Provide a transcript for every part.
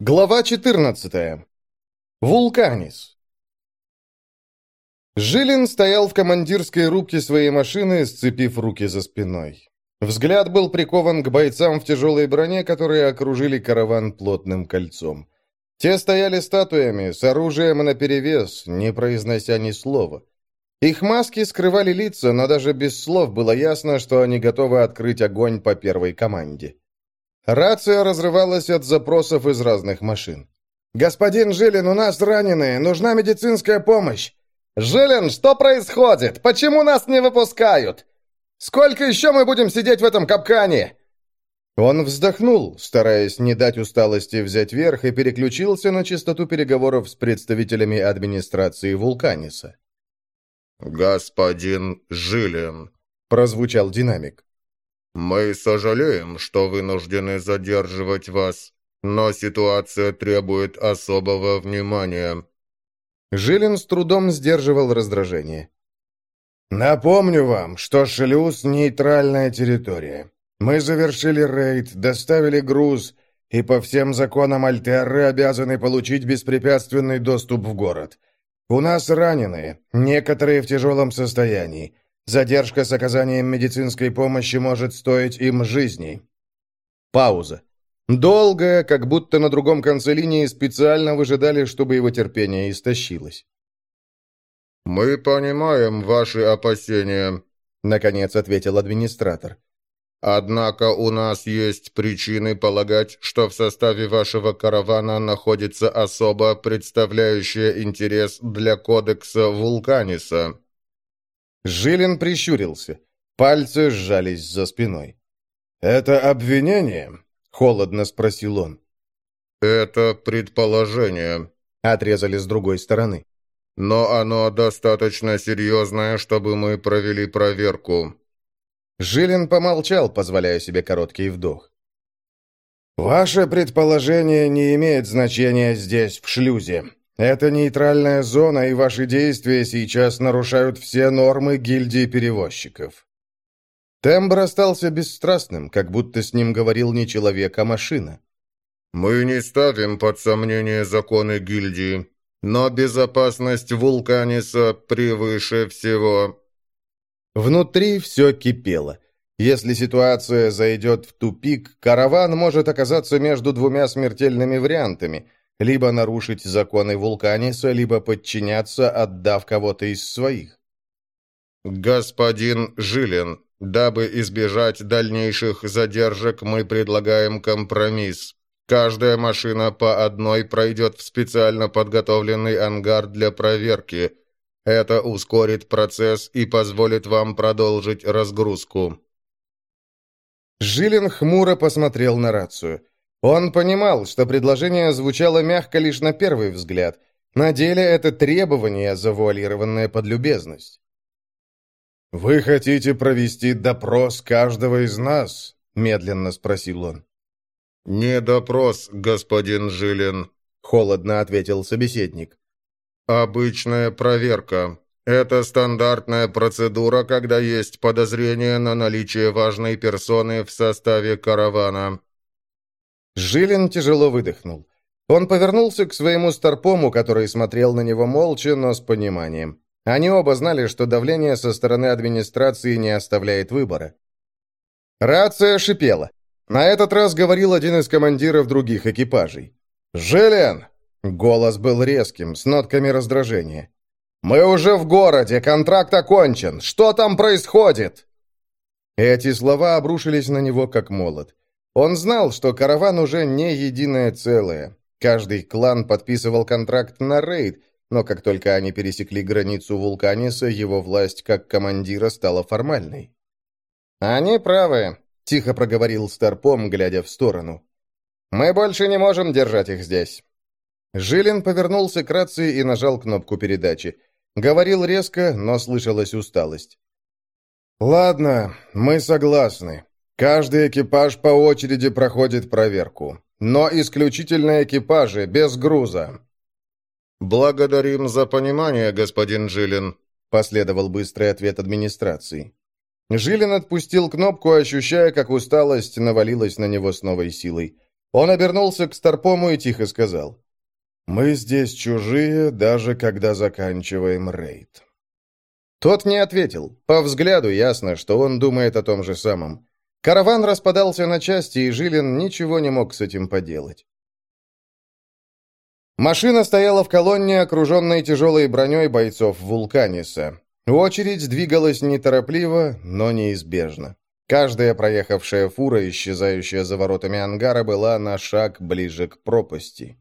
Глава 14. Вулканис. Жилин стоял в командирской рубке своей машины, сцепив руки за спиной. Взгляд был прикован к бойцам в тяжелой броне, которые окружили караван плотным кольцом. Те стояли статуями, с оружием наперевес, не произнося ни слова. Их маски скрывали лица, но даже без слов было ясно, что они готовы открыть огонь по первой команде. Рация разрывалась от запросов из разных машин. «Господин Жилин, у нас раненые, нужна медицинская помощь!» «Жилин, что происходит? Почему нас не выпускают? Сколько еще мы будем сидеть в этом капкане?» Он вздохнул, стараясь не дать усталости взять верх, и переключился на частоту переговоров с представителями администрации Вулканиса. «Господин Жилин», — прозвучал динамик. «Мы сожалеем, что вынуждены задерживать вас, но ситуация требует особого внимания». Жилин с трудом сдерживал раздражение. «Напомню вам, что шлюз — нейтральная территория. Мы завершили рейд, доставили груз, и по всем законам Альтерры обязаны получить беспрепятственный доступ в город. У нас раненые, некоторые в тяжелом состоянии. Задержка с оказанием медицинской помощи может стоить им жизни. Пауза. Долгая, как будто на другом конце линии специально выжидали, чтобы его терпение истощилось. «Мы понимаем ваши опасения», — наконец ответил администратор. «Однако у нас есть причины полагать, что в составе вашего каравана находится особо представляющая интерес для кодекса Вулканиса». Жилин прищурился. Пальцы сжались за спиной. «Это обвинение?» — холодно спросил он. «Это предположение», — отрезали с другой стороны. «Но оно достаточно серьезное, чтобы мы провели проверку». Жилин помолчал, позволяя себе короткий вдох. «Ваше предположение не имеет значения здесь, в шлюзе. Это нейтральная зона, и ваши действия сейчас нарушают все нормы гильдии перевозчиков». Тембр остался бесстрастным, как будто с ним говорил не человек, а машина. «Мы не ставим под сомнение законы гильдии, но безопасность Вулканиса превыше всего». Внутри все кипело. Если ситуация зайдет в тупик, караван может оказаться между двумя смертельными вариантами – либо нарушить законы Вулканиса, либо подчиняться, отдав кого-то из своих. «Господин Жилин, дабы избежать дальнейших задержек, мы предлагаем компромисс. Каждая машина по одной пройдет в специально подготовленный ангар для проверки. Это ускорит процесс и позволит вам продолжить разгрузку». Жилин хмуро посмотрел на рацию. Он понимал, что предложение звучало мягко лишь на первый взгляд. На деле это требование, завуалированное под любезность. «Вы хотите провести допрос каждого из нас?» — медленно спросил он. «Не допрос, господин Жилин», — холодно ответил собеседник. «Обычная проверка. Это стандартная процедура, когда есть подозрение на наличие важной персоны в составе каравана. Жилин тяжело выдохнул. Он повернулся к своему старпому, который смотрел на него молча, но с пониманием. Они оба знали, что давление со стороны администрации не оставляет выбора. Рация шипела. На этот раз говорил один из командиров других экипажей. «Жилин!» Голос был резким, с нотками раздражения. «Мы уже в городе, контракт окончен. Что там происходит?» Эти слова обрушились на него, как молот. Он знал, что караван уже не единое целое. Каждый клан подписывал контракт на рейд, но как только они пересекли границу Вулканиса, его власть как командира стала формальной. «Они правы», — тихо проговорил Старпом, глядя в сторону. «Мы больше не можем держать их здесь». Жилин повернулся к рации и нажал кнопку передачи. Говорил резко, но слышалась усталость. «Ладно, мы согласны. Каждый экипаж по очереди проходит проверку. Но исключительно экипажи, без груза. «Благодарим за понимание, господин Жилин», — последовал быстрый ответ администрации. Жилин отпустил кнопку, ощущая, как усталость навалилась на него с новой силой. Он обернулся к Старпому и тихо сказал. «Мы здесь чужие, даже когда заканчиваем рейд». Тот не ответил. По взгляду ясно, что он думает о том же самом. Караван распадался на части, и Жилин ничего не мог с этим поделать. Машина стояла в колонне, окруженной тяжелой броней бойцов Вулканиса. Очередь двигалась неторопливо, но неизбежно. Каждая проехавшая фура, исчезающая за воротами ангара, была на шаг ближе к пропасти.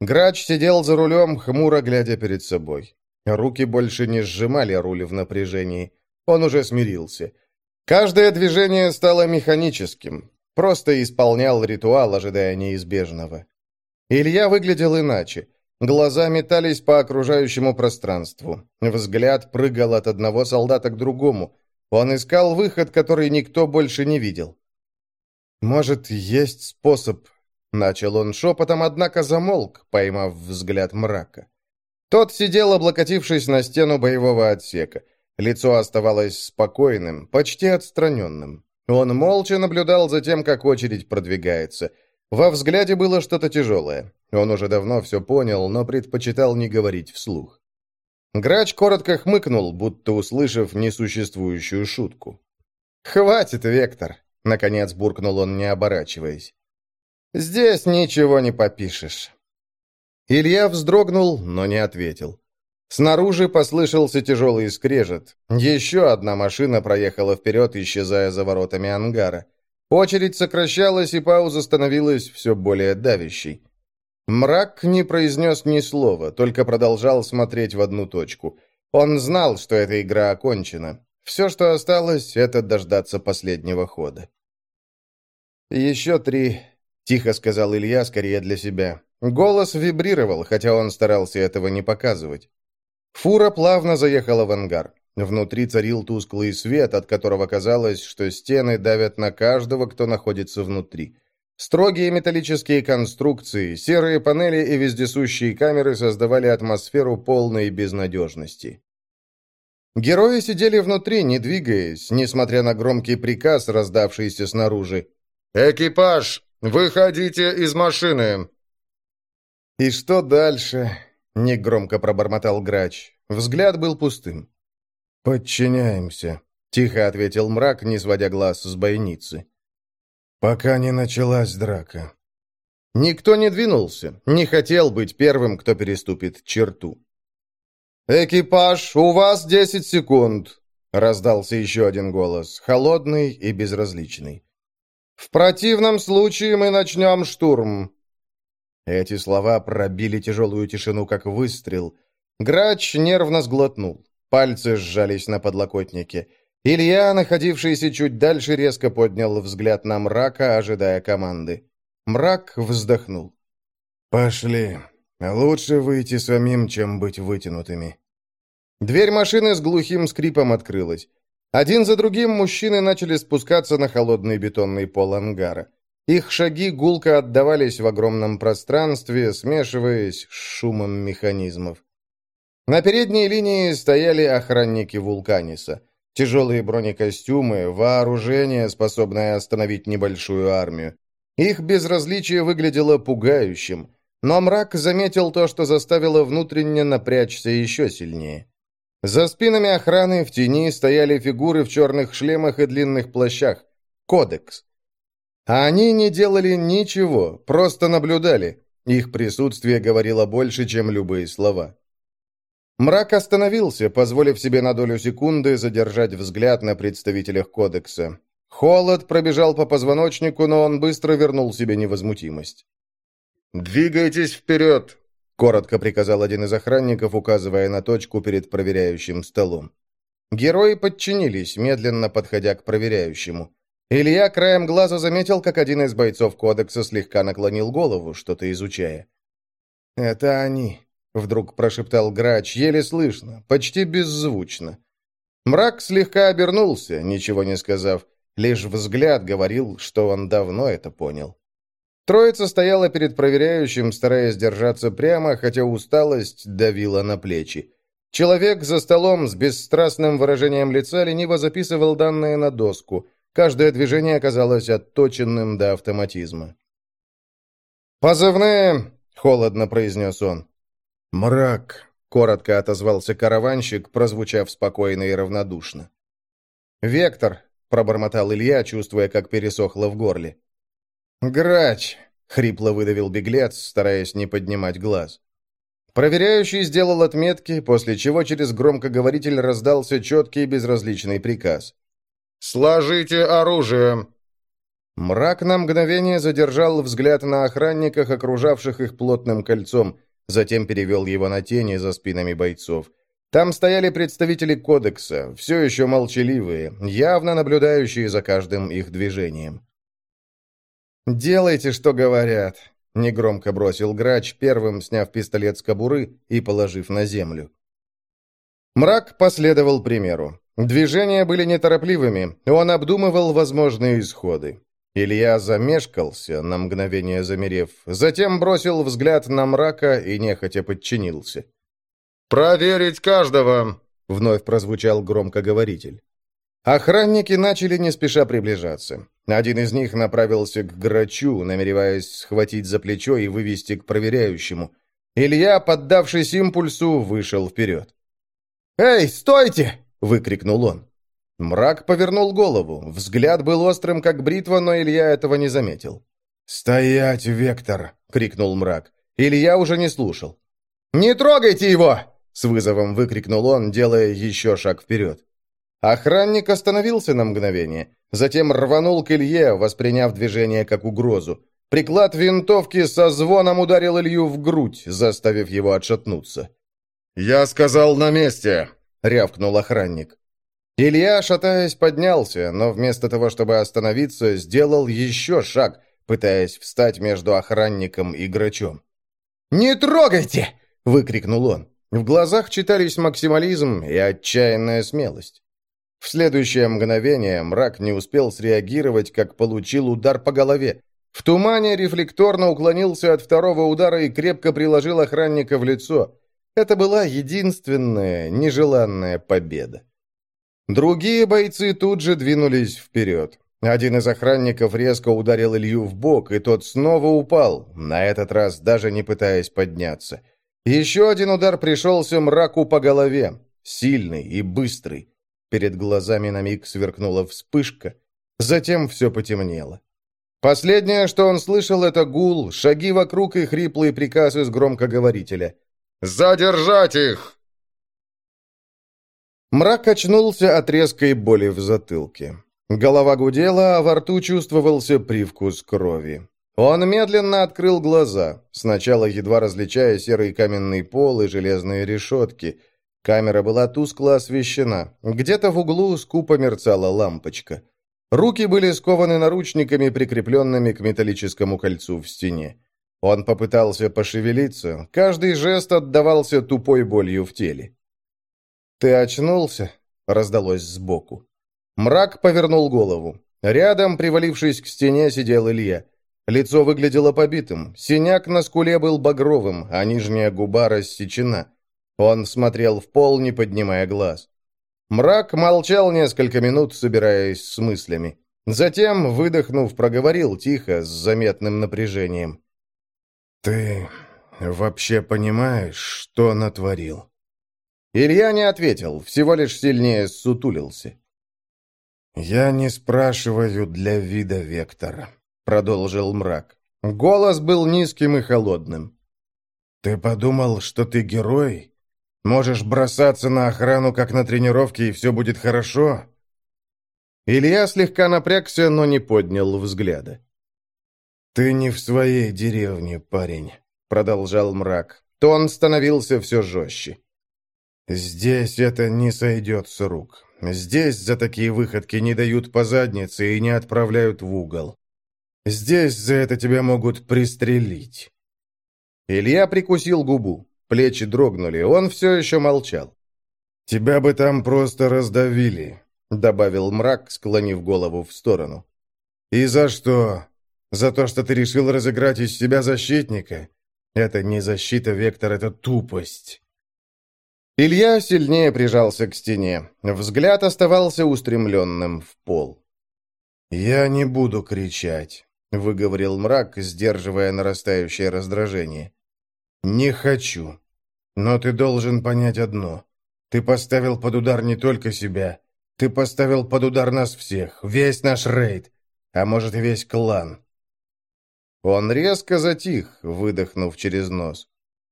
Грач сидел за рулем, хмуро глядя перед собой. Руки больше не сжимали руль в напряжении. Он уже смирился. Каждое движение стало механическим. Просто исполнял ритуал, ожидая неизбежного. Илья выглядел иначе. Глаза метались по окружающему пространству. Взгляд прыгал от одного солдата к другому. Он искал выход, который никто больше не видел. «Может, есть способ...» Начал он шепотом, однако замолк, поймав взгляд мрака. Тот сидел, облокотившись на стену боевого отсека. Лицо оставалось спокойным, почти отстраненным. Он молча наблюдал за тем, как очередь продвигается – во взгляде было что-то тяжелое. Он уже давно все понял, но предпочитал не говорить вслух. Грач коротко хмыкнул, будто услышав несуществующую шутку. «Хватит, Вектор!» — наконец буркнул он, не оборачиваясь. «Здесь ничего не попишешь». Илья вздрогнул, но не ответил. Снаружи послышался тяжелый скрежет. Еще одна машина проехала вперед, исчезая за воротами ангара. Очередь сокращалась, и пауза становилась все более давящей. Мрак не произнес ни слова, только продолжал смотреть в одну точку. Он знал, что эта игра окончена. Все, что осталось, это дождаться последнего хода. «Еще три», — тихо сказал Илья, скорее для себя. Голос вибрировал, хотя он старался этого не показывать. Фура плавно заехала в ангар. Внутри царил тусклый свет, от которого казалось, что стены давят на каждого, кто находится внутри. Строгие металлические конструкции, серые панели и вездесущие камеры создавали атмосферу полной безнадежности. Герои сидели внутри, не двигаясь, несмотря на громкий приказ, раздавшийся снаружи. «Экипаж, выходите из машины!» «И что дальше?» — негромко пробормотал грач. Взгляд был пустым. «Подчиняемся», — тихо ответил мрак, не сводя глаз с бойницы. «Пока не началась драка». Никто не двинулся, не хотел быть первым, кто переступит черту. «Экипаж, у вас десять секунд», — раздался еще один голос, холодный и безразличный. «В противном случае мы начнем штурм». Эти слова пробили тяжелую тишину, как выстрел. Грач нервно сглотнул. Пальцы сжались на подлокотнике. Илья, находившийся чуть дальше, резко поднял взгляд на мрака, ожидая команды. Мрак вздохнул. «Пошли. Лучше выйти самим, чем быть вытянутыми». Дверь машины с глухим скрипом открылась. Один за другим мужчины начали спускаться на холодный бетонный пол ангара. Их шаги гулко отдавались в огромном пространстве, смешиваясь с шумом механизмов. На передней линии стояли охранники Вулканиса. Тяжелые бронекостюмы, вооружение, способное остановить небольшую армию. Их безразличие выглядело пугающим, но мрак заметил то, что заставило внутренне напрячься еще сильнее. За спинами охраны в тени стояли фигуры в черных шлемах и длинных плащах. Кодекс. А они не делали ничего, просто наблюдали. Их присутствие говорило больше, чем любые слова. Мрак остановился, позволив себе на долю секунды задержать взгляд на представителях кодекса. Холод пробежал по позвоночнику, но он быстро вернул себе невозмутимость. «Двигайтесь вперед!» — коротко приказал один из охранников, указывая на точку перед проверяющим столом. Герои подчинились, медленно подходя к проверяющему. Илья краем глаза заметил, как один из бойцов кодекса слегка наклонил голову, что-то изучая. «Это они», Вдруг прошептал грач, еле слышно, почти беззвучно. Мрак слегка обернулся, ничего не сказав. Лишь взгляд говорил, что он давно это понял. Троица стояла перед проверяющим, стараясь держаться прямо, хотя усталость давила на плечи. Человек за столом с бесстрастным выражением лица лениво записывал данные на доску. Каждое движение оказалось отточенным до автоматизма. «Позывные!» — холодно произнес он. «Мрак!» — коротко отозвался караванщик, прозвучав спокойно и равнодушно. «Вектор!» — пробормотал Илья, чувствуя, как пересохло в горле. «Грач!» — хрипло выдавил беглец, стараясь не поднимать глаз. Проверяющий сделал отметки, после чего через громкоговоритель раздался четкий безразличный приказ. «Сложите оружие!» Мрак на мгновение задержал взгляд на охранниках, окружавших их плотным кольцом, затем перевел его на тени за спинами бойцов. Там стояли представители кодекса, все еще молчаливые, явно наблюдающие за каждым их движением. «Делайте, что говорят», — негромко бросил грач, первым сняв пистолет с кобуры и положив на землю. Мрак последовал примеру. Движения были неторопливыми, он обдумывал возможные исходы. Илья замешкался, на мгновение замерев, затем бросил взгляд на мрака и нехотя подчинился. «Проверить каждого!» — вновь прозвучал громкоговоритель. Охранники начали не спеша приближаться. Один из них направился к грачу, намереваясь схватить за плечо и вывести к проверяющему. Илья, поддавшись импульсу, вышел вперед. «Эй, стойте!» — выкрикнул он. Мрак повернул голову. Взгляд был острым, как бритва, но Илья этого не заметил. «Стоять, Вектор!» — крикнул мрак. Илья уже не слушал. «Не трогайте его!» — с вызовом выкрикнул он, делая еще шаг вперед. Охранник остановился на мгновение, затем рванул к Илье, восприняв движение как угрозу. Приклад винтовки со звоном ударил Илью в грудь, заставив его отшатнуться. «Я сказал на месте!» — рявкнул охранник. Илья, шатаясь, поднялся, но вместо того, чтобы остановиться, сделал еще шаг, пытаясь встать между охранником и грачом. «Не трогайте!» — выкрикнул он. В глазах читались максимализм и отчаянная смелость. В следующее мгновение мрак не успел среагировать, как получил удар по голове. В тумане рефлекторно уклонился от второго удара и крепко приложил охранника в лицо. Это была единственная нежеланная победа. Другие бойцы тут же двинулись вперед. Один из охранников резко ударил Илью в бок, и тот снова упал, на этот раз даже не пытаясь подняться. Еще один удар пришелся мраку по голове, сильный и быстрый. Перед глазами на миг сверкнула вспышка, затем все потемнело. Последнее, что он слышал, это гул, шаги вокруг и хриплые приказы с громкоговорителя. «Задержать их!» Мрак очнулся от резкой боли в затылке. Голова гудела, а во рту чувствовался привкус крови. Он медленно открыл глаза, сначала едва различая серый каменный пол и железные решетки. Камера была тускло освещена. Где-то в углу скупо мерцала лампочка. Руки были скованы наручниками, прикрепленными к металлическому кольцу в стене. Он попытался пошевелиться, каждый жест отдавался тупой болью в теле. «Ты очнулся?» — раздалось сбоку. Мрак повернул голову. Рядом, привалившись к стене, сидел Илья. Лицо выглядело побитым, синяк на скуле был багровым, а нижняя губа рассечена. Он смотрел в пол, не поднимая глаз. Мрак молчал несколько минут, собираясь с мыслями. Затем, выдохнув, проговорил тихо, с заметным напряжением. «Ты вообще понимаешь, что натворил?» Илья не ответил, всего лишь сильнее сутулился. «Я не спрашиваю для вида Вектора», — продолжил мрак. Голос был низким и холодным. «Ты подумал, что ты герой? Можешь бросаться на охрану, как на тренировке, и все будет хорошо?» Илья слегка напрягся, но не поднял взгляда. «Ты не в своей деревне, парень», — продолжал мрак. Тон становился все жестче. «Здесь это не сойдет с рук. Здесь за такие выходки не дают по заднице и не отправляют в угол. Здесь за это тебя могут пристрелить». Илья прикусил губу. Плечи дрогнули, он все еще молчал. «Тебя бы там просто раздавили», — добавил мрак, склонив голову в сторону. «И за что? За то, что ты решил разыграть из себя защитника? Это не защита, Вектор, это тупость». Илья сильнее прижался к стене. Взгляд оставался устремленным в пол. «Я не буду кричать. — выговорил мрак, сдерживая нарастающее раздражение. «Не хочу. Но ты должен понять одно. Ты поставил под удар не только себя. Ты поставил под удар нас всех, весь наш рейд, а может весь клан». Он резко затих, выдохнув через нос.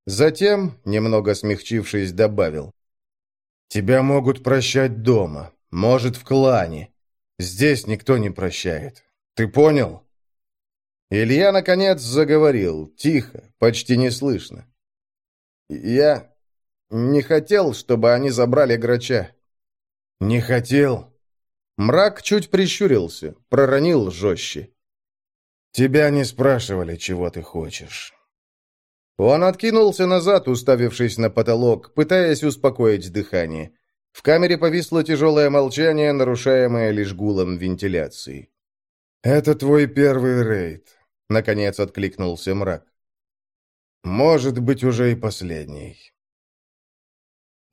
Затем, немного смягчившись, добавил. «Тебя могут прощать дома, может, в клане. Здесь никто не прощает. Ты понял?» Илья, наконец, заговорил, тихо, почти неслышно. «Я не хотел, чтобы они забрали грача». «Не хотел?» Мрак чуть прищурился, проронил жестче. «Тебя не спрашивали, чего ты хочешь. Он откинулся назад, уставившись на потолок, пытаясь успокоить дыхание. В камере повисло тяжелое молчание, нарушаемое лишь гулом вентиляции. «Это твой первый рейд», — наконец откликнулся мрак. «Может быть, уже и последний».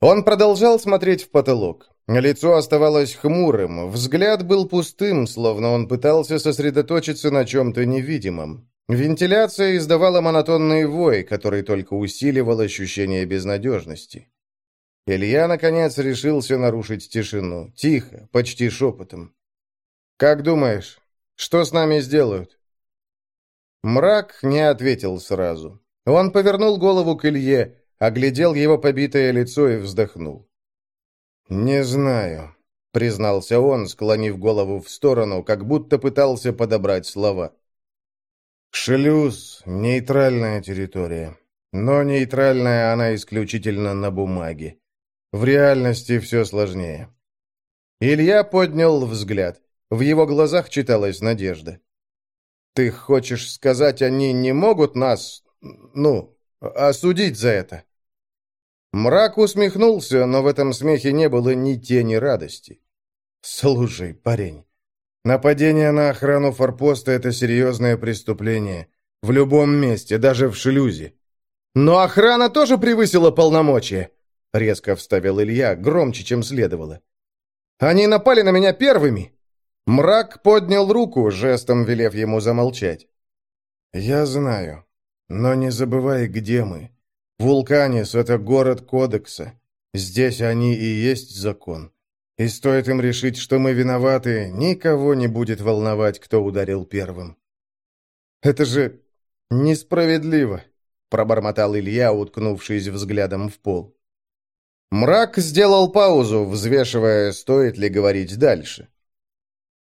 Он продолжал смотреть в потолок. Лицо оставалось хмурым, взгляд был пустым, словно он пытался сосредоточиться на чем-то невидимом. Вентиляция издавала монотонный вой, который только усиливал ощущение безнадежности. Илья, наконец, решился нарушить тишину. Тихо, почти шепотом. «Как думаешь, что с нами сделают?» Мрак не ответил сразу. Он повернул голову к Илье, оглядел его побитое лицо и вздохнул. «Не знаю», — признался он, склонив голову в сторону, как будто пытался подобрать слова. Шлюз — нейтральная территория. Но нейтральная она исключительно на бумаге. В реальности все сложнее. Илья поднял взгляд. В его глазах читалась надежда. «Ты хочешь сказать, они не могут нас, ну, осудить за это?» Мрак усмехнулся, но в этом смехе не было ни тени радости. «Слушай, парень, Нападение на охрану форпоста – это серьезное преступление. В любом месте, даже в шлюзе. Но охрана тоже превысила полномочия, резко вставил Илья, громче, чем следовало. Они напали на меня первыми. Мрак поднял руку, жестом велев ему замолчать. «Я знаю. Но не забывай, где мы. Вулканис — это город Кодекса. Здесь они и есть закон. И стоит им решить, что мы виноваты, никого не будет волновать, кто ударил первым. «Это же несправедливо», — пробормотал Илья, уткнувшись взглядом в пол. Мрак сделал паузу, взвешивая, стоит ли говорить дальше.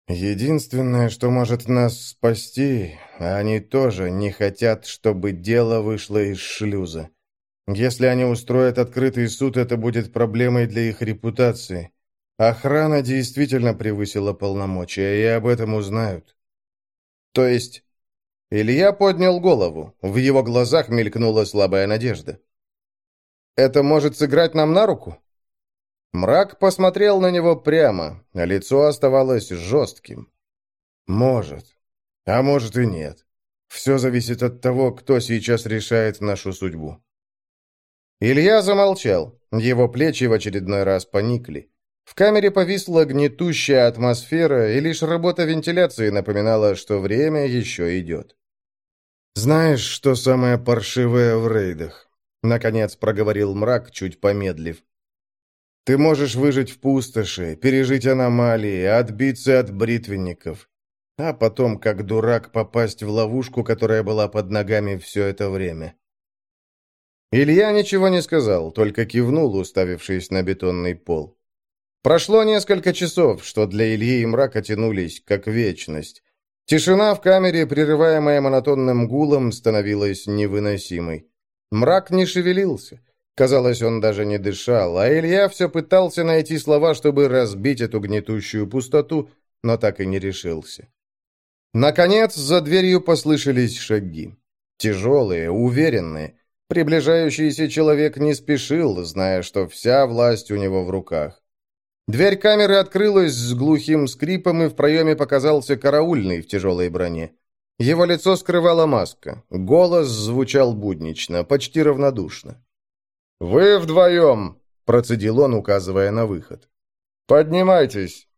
«Единственное, что может нас спасти, они тоже не хотят, чтобы дело вышло из шлюза. Если они устроят открытый суд, это будет проблемой для их репутации. Охрана действительно превысила полномочия, и об этом узнают. То есть... Илья поднял голову. В его глазах мелькнула слабая надежда. «Это может сыграть нам на руку?» Мрак посмотрел на него прямо, а лицо оставалось жестким. «Может. А может и нет. Все зависит от того, кто сейчас решает нашу судьбу». Илья замолчал. Его плечи в очередной раз поникли. В камере повисла гнетущая атмосфера, и лишь работа вентиляции напоминала, что время еще идет. «Знаешь, что самое паршивое в рейдах?» — наконец проговорил мрак, чуть помедлив. «Ты можешь выжить в пустоши, пережить аномалии, отбиться от бритвенников, а потом, как дурак, попасть в ловушку, которая была под ногами все это время». Илья ничего не сказал, только кивнул, уставившись на бетонный пол. Прошло несколько часов, что для Ильи и мрака тянулись, как вечность. Тишина в камере, прерываемая монотонным гулом, становилась невыносимой. Мрак не шевелился. Казалось, он даже не дышал, а Илья все пытался найти слова, чтобы разбить эту гнетущую пустоту, но так и не решился. Наконец, за дверью послышались шаги. Тяжелые, уверенные. Приближающийся человек не спешил, зная, что вся власть у него в руках. Дверь камеры открылась с глухим скрипом, и в проеме показался караульный в тяжелой броне. Его лицо скрывала маска. Голос звучал буднично, почти равнодушно. «Вы вдвоем!» — процедил он, указывая на выход. «Поднимайтесь!»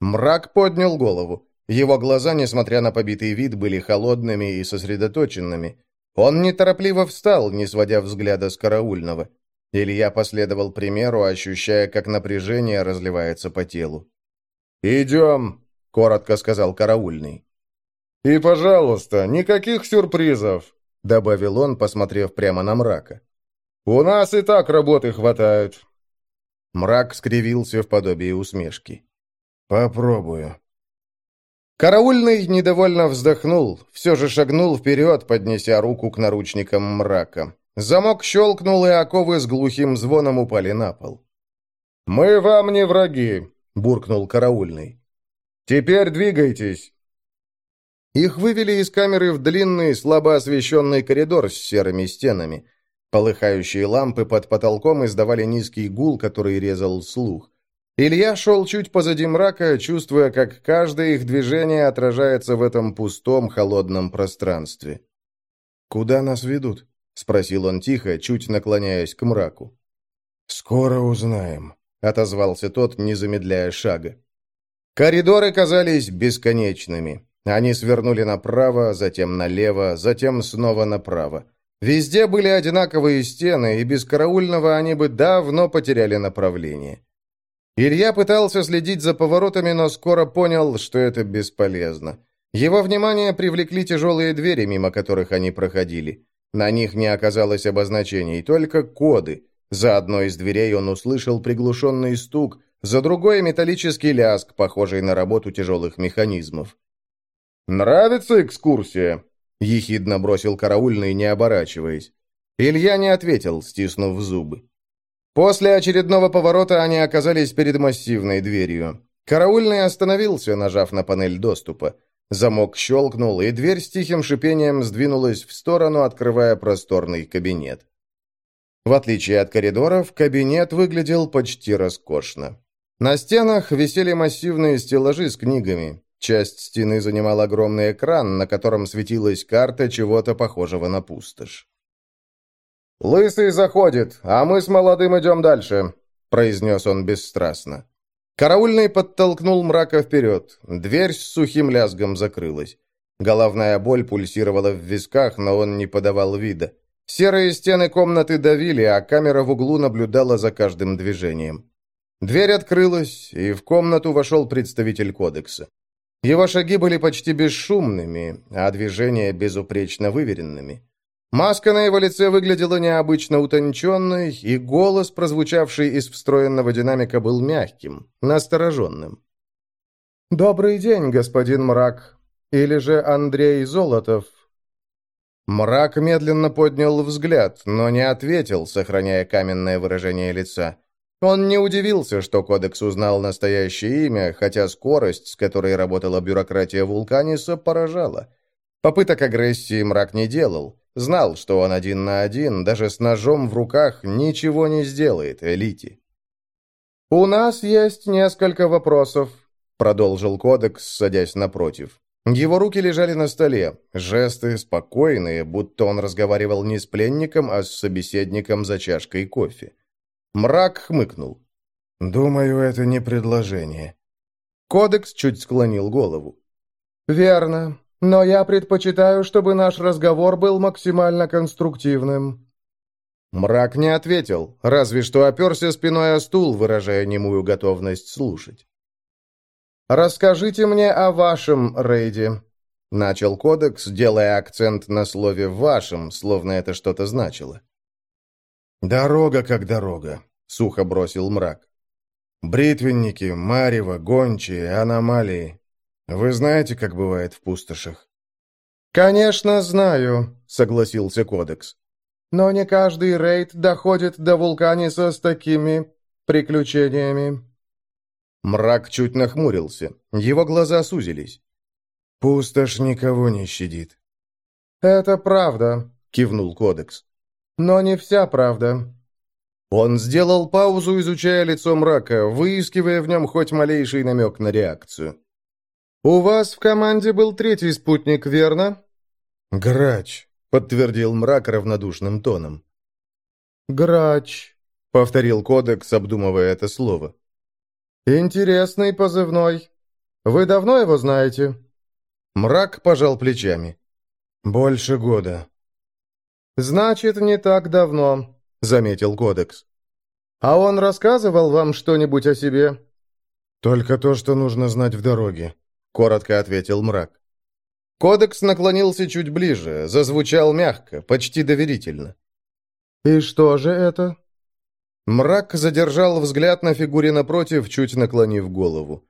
Мрак поднял голову. Его глаза, несмотря на побитый вид, были холодными и сосредоточенными. Он неторопливо встал, не сводя взгляда с караульного. Илья последовал примеру, ощущая, как напряжение разливается по телу. «Идем», — коротко сказал караульный. «И, пожалуйста, никаких сюрпризов», — добавил он, посмотрев прямо на мрака. «У нас и так работы хватает». Мрак скривился в подобии усмешки. «Попробую». Караульный недовольно вздохнул, все же шагнул вперед, поднеся руку к наручникам мрака. Замок щелкнул, и оковы с глухим звоном упали на пол. «Мы вам не враги», — буркнул караульный. «Теперь двигайтесь». Их вывели из камеры в длинный, слабо освещенный коридор с серыми стенами. Полыхающие лампы под потолком издавали низкий гул, который резал слух. Илья шел чуть позади мрака, чувствуя, как каждое их движение отражается в этом пустом, холодном пространстве. «Куда нас ведут?» — спросил он тихо, чуть наклоняясь к мраку. «Скоро узнаем», — отозвался тот, не замедляя шага. Коридоры казались бесконечными. Они свернули направо, затем налево, затем снова направо. Везде были одинаковые стены, и без караульного они бы давно потеряли направление. Илья пытался следить за поворотами, но скоро понял, что это бесполезно. Его внимание привлекли тяжелые двери, мимо которых они проходили. На них не оказалось обозначений, только коды. За одной из дверей он услышал приглушенный стук, за другой — металлический ляск, похожий на работу тяжелых механизмов. «Нравится экскурсия?» — ехидно бросил караульный, не оборачиваясь. Илья не ответил, стиснув зубы. После очередного поворота они оказались перед массивной дверью. Караульный остановился, нажав на панель доступа. Замок щелкнул, и дверь с тихим шипением сдвинулась в сторону, открывая просторный кабинет. В отличие от коридоров, кабинет выглядел почти роскошно. На стенах висели массивные стеллажи с книгами. Часть стены занимал огромный экран, на котором светилась карта чего-то похожего на пустошь. «Лысый заходит, а мы с молодым идем дальше», — произнес он бесстрастно. Караульный подтолкнул мрака вперед. Дверь с сухим лязгом закрылась. Головная боль пульсировала в висках, но он не подавал вида. Серые стены комнаты давили, а камера в углу наблюдала за каждым движением. Дверь открылась, и в комнату вошел представитель кодекса. Его шаги были почти бесшумными, а движения безупречно выверенными. Маска на его лице выглядела необычно утонченной, и голос, прозвучавший из встроенного динамика, был мягким, настороженным. «Добрый день, господин Мрак. Или же Андрей Золотов?» Мрак медленно поднял взгляд, но не ответил, сохраняя каменное выражение лица. Он не удивился, что Кодекс узнал настоящее имя, хотя скорость, с которой работала бюрократия Вулканиса, поражала. Попыток агрессии Мрак не делал. Знал, что он один на один, даже с ножом в руках, ничего не сделает элите. «У нас есть несколько вопросов», — продолжил Кодекс, садясь напротив. Его руки лежали на столе, жесты спокойные, будто он разговаривал не с пленником, а с собеседником за чашкой кофе. Мрак хмыкнул. «Думаю, это не предложение». Кодекс чуть склонил голову. «Верно. Но я предпочитаю, чтобы наш разговор был максимально конструктивным». Мрак не ответил, разве что оперся спиной о стул, выражая немую готовность слушать. «Расскажите мне о вашем рейде», — начал кодекс, делая акцент на слове «вашем», словно это что-то значило. «Дорога как дорога», — сухо бросил мрак. «Бритвенники, марево, гончие, аномалии. Вы знаете, как бывает в пустошах?» «Конечно, знаю», — согласился Кодекс. «Но не каждый рейд доходит до Вулканиса с такими приключениями». Мрак чуть нахмурился. Его глаза сузились. «Пустошь никого не щадит». «Это правда», — кивнул Кодекс. «Но не вся правда». Он сделал паузу, изучая лицо мрака, выискивая в нем хоть малейший намек на реакцию. «У вас в команде был третий спутник, верно?» «Грач», — подтвердил мрак равнодушным тоном. «Грач», — повторил кодекс, обдумывая это слово. «Интересный позывной. Вы давно его знаете?» Мрак пожал плечами. «Больше года». «Значит, не так давно», — заметил Кодекс. «А он рассказывал вам что-нибудь о себе?» «Только то, что нужно знать в дороге», — коротко ответил мрак. Кодекс наклонился чуть ближе, зазвучал мягко, почти доверительно. «И что же это?» Мрак задержал взгляд на фигуре напротив, чуть наклонив голову.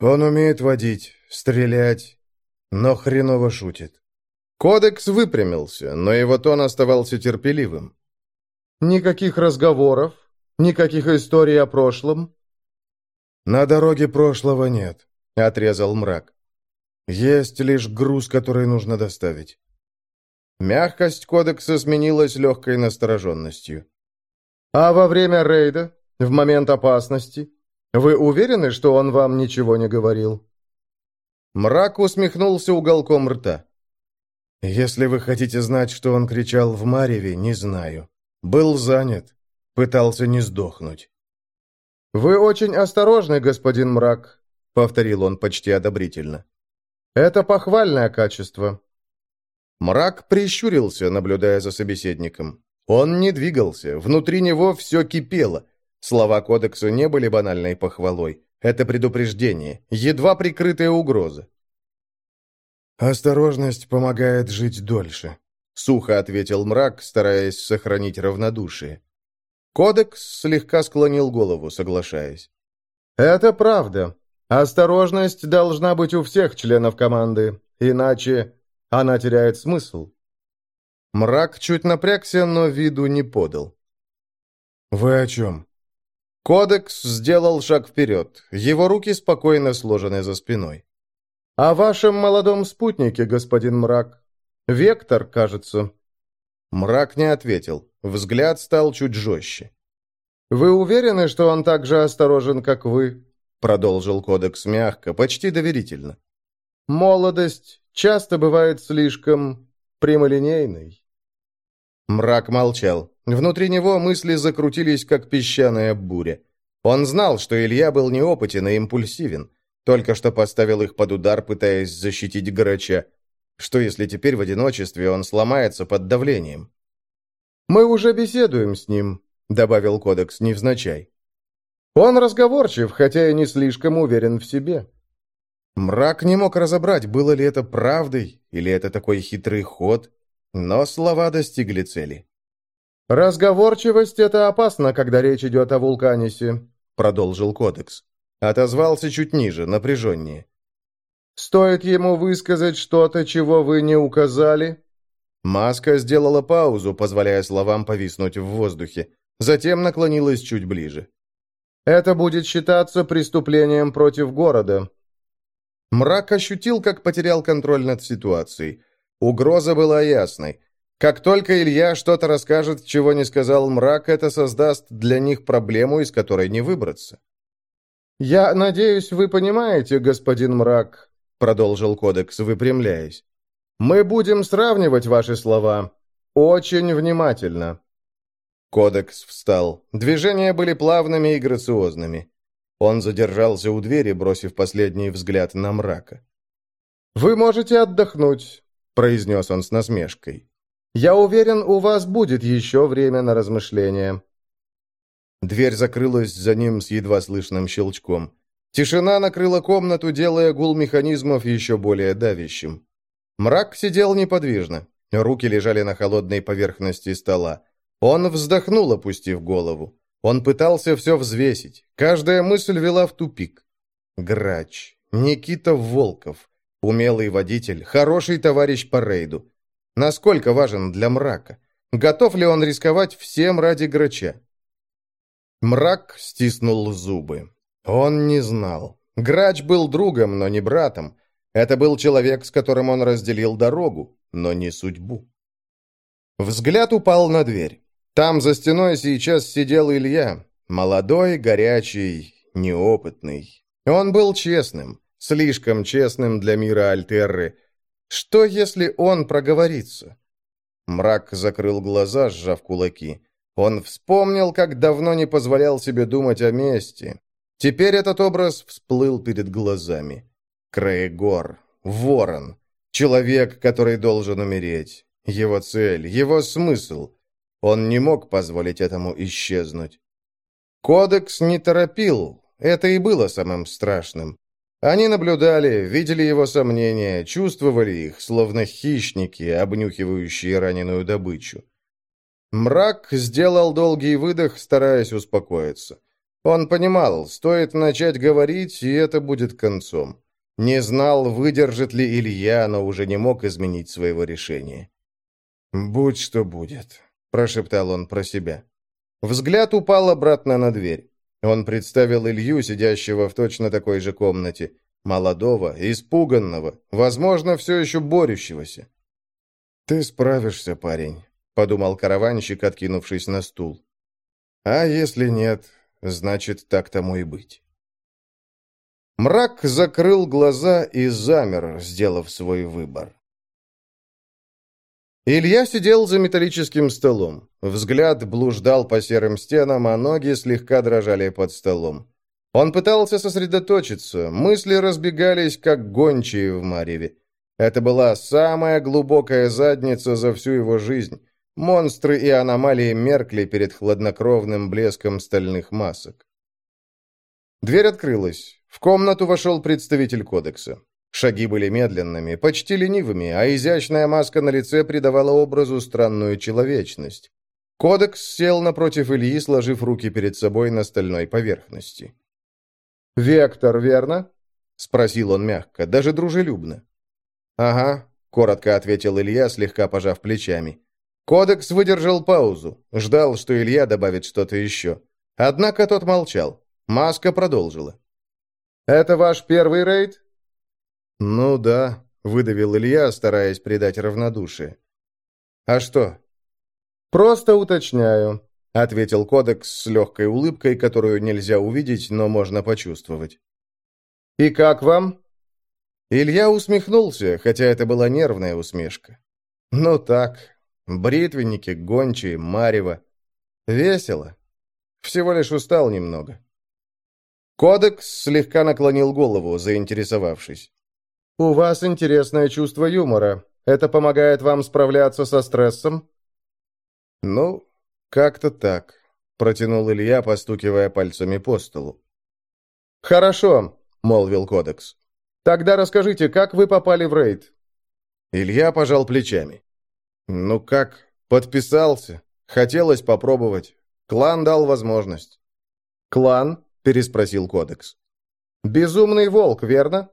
«Он умеет водить, стрелять, но хреново шутит». Кодекс выпрямился, но его тон оставался терпеливым. «Никаких разговоров? Никаких историй о прошлом?» «На дороге прошлого нет», — отрезал мрак. «Есть лишь груз, который нужно доставить». Мягкость кодекса сменилась легкой настороженностью. «А во время рейда? В момент опасности? Вы уверены, что он вам ничего не говорил?» Мрак усмехнулся уголком рта. «Если вы хотите знать, что он кричал в Мареве, не знаю. Был занят. Пытался не сдохнуть». «Вы очень осторожны, господин Мрак», — повторил он почти одобрительно. «Это похвальное качество». Мрак прищурился, наблюдая за собеседником. Он не двигался, внутри него все кипело. Слова кодекса не были банальной похвалой. Это предупреждение, едва прикрытая угроза. «Осторожность помогает жить дольше», — сухо ответил мрак, стараясь сохранить равнодушие. Кодекс слегка склонил голову, соглашаясь. «Это правда. Осторожность должна быть у всех членов команды, иначе она теряет смысл. Мрак чуть напрягся, но виду не подал. «Вы о чем?» Кодекс сделал шаг вперед. Его руки спокойно сложены за спиной. «О вашем молодом спутнике, господин Мрак. Вектор, кажется». Мрак не ответил. Взгляд стал чуть жестче. «Вы уверены, что он так же осторожен, как вы?» Продолжил Кодекс мягко, почти доверительно. «Молодость часто бывает слишком прямолинейной». Мрак молчал. Внутри него мысли закрутились, как песчаная буря. Он знал, что Илья был неопытен и импульсивен. Только что поставил их под удар, пытаясь защитить Грача. Что если теперь в одиночестве он сломается под давлением? «Мы уже беседуем с ним», — добавил Кодекс невзначай. «Он разговорчив, хотя и не слишком уверен в себе». Мрак не мог разобрать, было ли это правдой, или это такой хитрый ход, но слова достигли цели. «Разговорчивость — это опасно, когда речь идет о вулканисе», — продолжил Кодекс. Отозвался чуть ниже, напряженнее. «Стоит ему высказать что-то, чего вы не указали?» Маска сделала паузу, позволяя словам повиснуть в воздухе. Затем наклонилась чуть ближе. «Это будет считаться преступлением против города». Мрак ощутил, как потерял контроль над ситуацией. Угроза была ясной. Как только Илья что-то расскажет, чего не сказал мрак, это создаст для них проблему, из которой не выбраться. «Я надеюсь, вы понимаете, господин мрак», — продолжил кодекс, выпрямляясь. «Мы будем сравнивать ваши слова. Очень внимательно». Кодекс встал. Движения были плавными и грациозными. Он задержался у двери, бросив последний взгляд на мрака. «Вы можете отдохнуть произнес он с насмешкой. «Я уверен, у вас будет еще время на размышления». Дверь закрылась за ним с едва слышным щелчком. Тишина накрыла комнату, делая гул механизмов еще более давящим. Мрак сидел неподвижно. Руки лежали на холодной поверхности стола. Он вздохнул, опустив голову. Он пытался все взвесить. Каждая мысль вела в тупик. Грач. Никита Волков. Умелый водитель, хороший товарищ по рейду. Насколько важен для мрака? Готов ли он рисковать всем ради грача? Мрак стиснул зубы. Он не знал. Грач был другом, но не братом. Это был человек, с которым он разделил дорогу, но не судьбу. Взгляд упал на дверь. Там за стеной сейчас сидел Илья. Молодой, горячий, неопытный. Он был честным. Слишком честным для мира Альтерры. Что, если он проговорится? Мрак закрыл глаза, сжав кулаки. Он вспомнил, как давно не позволял себе думать о мести. Теперь этот образ всплыл перед глазами. Краегор. Ворон. Человек, который должен умереть. Его цель, его смысл. Он не мог позволить этому исчезнуть. Кодекс не торопил, это и было самым страшным. Они наблюдали, видели его сомнения, чувствовали их, словно хищники, обнюхивающие раненую добычу. Мрак сделал долгий выдох, стараясь успокоиться. Он понимал, стоит начать говорить, и это будет концом. Не знал, выдержит ли Илья, но уже не мог изменить своего решения. «Будь что будет», — прошептал он про себя. Взгляд упал обратно на дверь. Он представил Илью, сидящего в точно такой же комнате, молодого, испуганного, возможно, все еще борющегося. «Ты справишься, парень», — подумал караванщик, откинувшись на стул. «А если нет, значит, так тому и быть». Мрак закрыл глаза и замер, сделав свой выбор. Илья сидел за металлическим столом. Взгляд блуждал по серым стенам, а ноги слегка дрожали под столом. Он пытался сосредоточиться, мысли разбегались, как гончие в мареве. Это была самая глубокая задница за всю его жизнь. Монстры и аномалии меркли перед хладнокровным блеском стальных масок. Дверь открылась. В комнату вошел представитель кодекса. Шаги были медленными, почти ленивыми, а изящная маска на лице придавала образу странную человечность. Кодекс сел напротив Ильи, сложив руки перед собой на стальной поверхности. «Вектор, верно?» — спросил он мягко, даже дружелюбно. «Ага», — коротко ответил Илья, слегка пожав плечами. Кодекс выдержал паузу, ждал, что Илья добавит что-то еще. Однако тот молчал. Маска продолжила. «Это ваш первый рейд?» «Ну да», — выдавил Илья, стараясь придать равнодушие. «А что?» «Просто уточняю», — ответил Кодекс с легкой улыбкой, которую нельзя увидеть, но можно почувствовать. «И как вам?» Илья усмехнулся, хотя это была нервная усмешка. «Ну так, бритвенники, гончие, марево. Весело. Всего лишь устал немного». Кодекс слегка наклонил голову, заинтересовавшись. «У вас интересное чувство юмора. Это помогает вам справляться со стрессом?» «Ну, как-то так», — протянул Илья, постукивая пальцами по столу. «Хорошо», — молвил Кодекс. «Тогда расскажите, как вы попали в рейд?» Илья пожал плечами. «Ну как, подписался. Хотелось попробовать. Клан дал возможность». «Клан?» — переспросил Кодекс. «Безумный волк, верно?»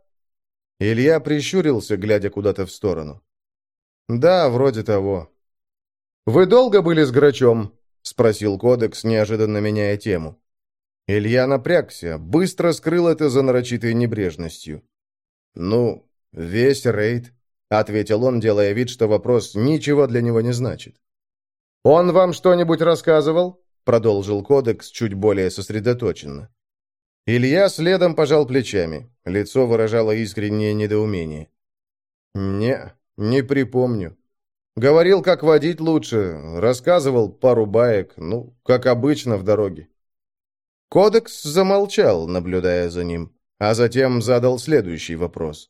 Илья прищурился, глядя куда-то в сторону. «Да, вроде того». «Вы долго были с Грачом?» — спросил Кодекс, неожиданно меняя тему. Илья напрягся, быстро скрыл это за нарочитой небрежностью. «Ну, весь рейд», — ответил он, делая вид, что вопрос ничего для него не значит. «Он вам что-нибудь рассказывал?» — продолжил Кодекс чуть более сосредоточенно. Илья следом пожал плечами. Лицо выражало искреннее недоумение. «Не, не припомню. Говорил, как водить лучше, рассказывал пару баек, ну, как обычно в дороге». Кодекс замолчал, наблюдая за ним, а затем задал следующий вопрос.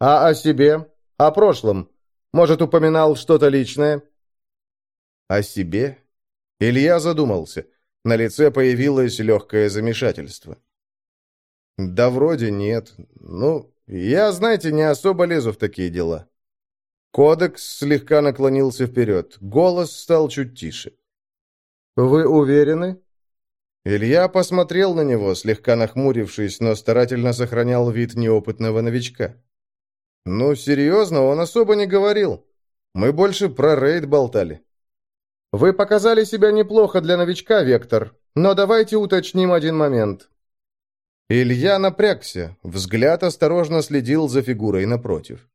«А о себе? О прошлом? Может, упоминал что-то личное?» «О себе?» Илья задумался. На лице появилось легкое замешательство. «Да вроде нет. Ну, я, знаете, не особо лезу в такие дела». Кодекс слегка наклонился вперед. Голос стал чуть тише. «Вы уверены?» Илья посмотрел на него, слегка нахмурившись, но старательно сохранял вид неопытного новичка. «Ну, серьезно, он особо не говорил. Мы больше про рейд болтали». «Вы показали себя неплохо для новичка, Вектор, но давайте уточним один момент. Илья напрягся, взгляд осторожно следил за фигурой напротив.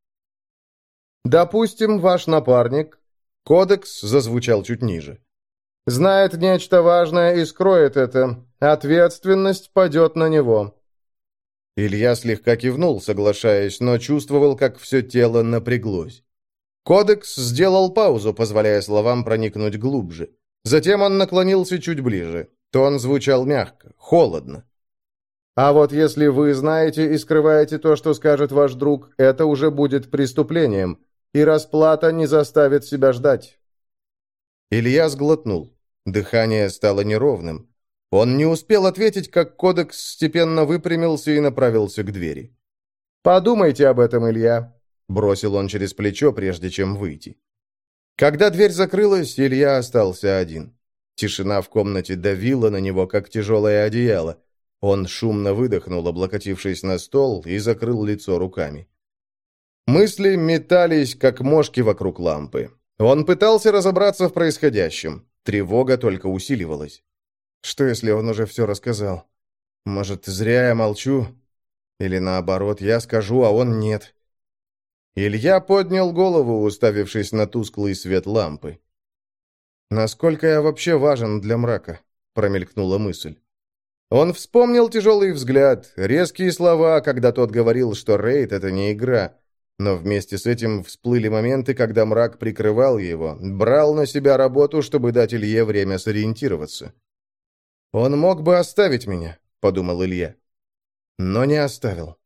«Допустим, ваш напарник...» Кодекс зазвучал чуть ниже. «Знает нечто важное и скроет это. Ответственность падет на него». Илья слегка кивнул, соглашаясь, но чувствовал, как все тело напряглось. Кодекс сделал паузу, позволяя словам проникнуть глубже. Затем он наклонился чуть ближе. Тон звучал мягко, холодно. А вот если вы знаете и скрываете то, что скажет ваш друг, это уже будет преступлением, и расплата не заставит себя ждать». Илья сглотнул. Дыхание стало неровным. Он не успел ответить, как кодекс степенно выпрямился и направился к двери. «Подумайте об этом, Илья», — бросил он через плечо, прежде чем выйти. Когда дверь закрылась, Илья остался один. Тишина в комнате давила на него, как тяжелое одеяло. Он шумно выдохнул, облокотившись на стол, и закрыл лицо руками. Мысли метались, как мошки вокруг лампы. Он пытался разобраться в происходящем. Тревога только усиливалась. Что, если он уже все рассказал? Может, зря я молчу? Или наоборот, я скажу, а он нет? Илья поднял голову, уставившись на тусклый свет лампы. «Насколько я вообще важен для мрака?» — промелькнула мысль. Он вспомнил тяжелый взгляд, резкие слова, когда тот говорил, что рейд — это не игра. Но вместе с этим всплыли моменты, когда мрак прикрывал его, брал на себя работу, чтобы дать Илье время сориентироваться. «Он мог бы оставить меня», — подумал Илья. Но не оставил.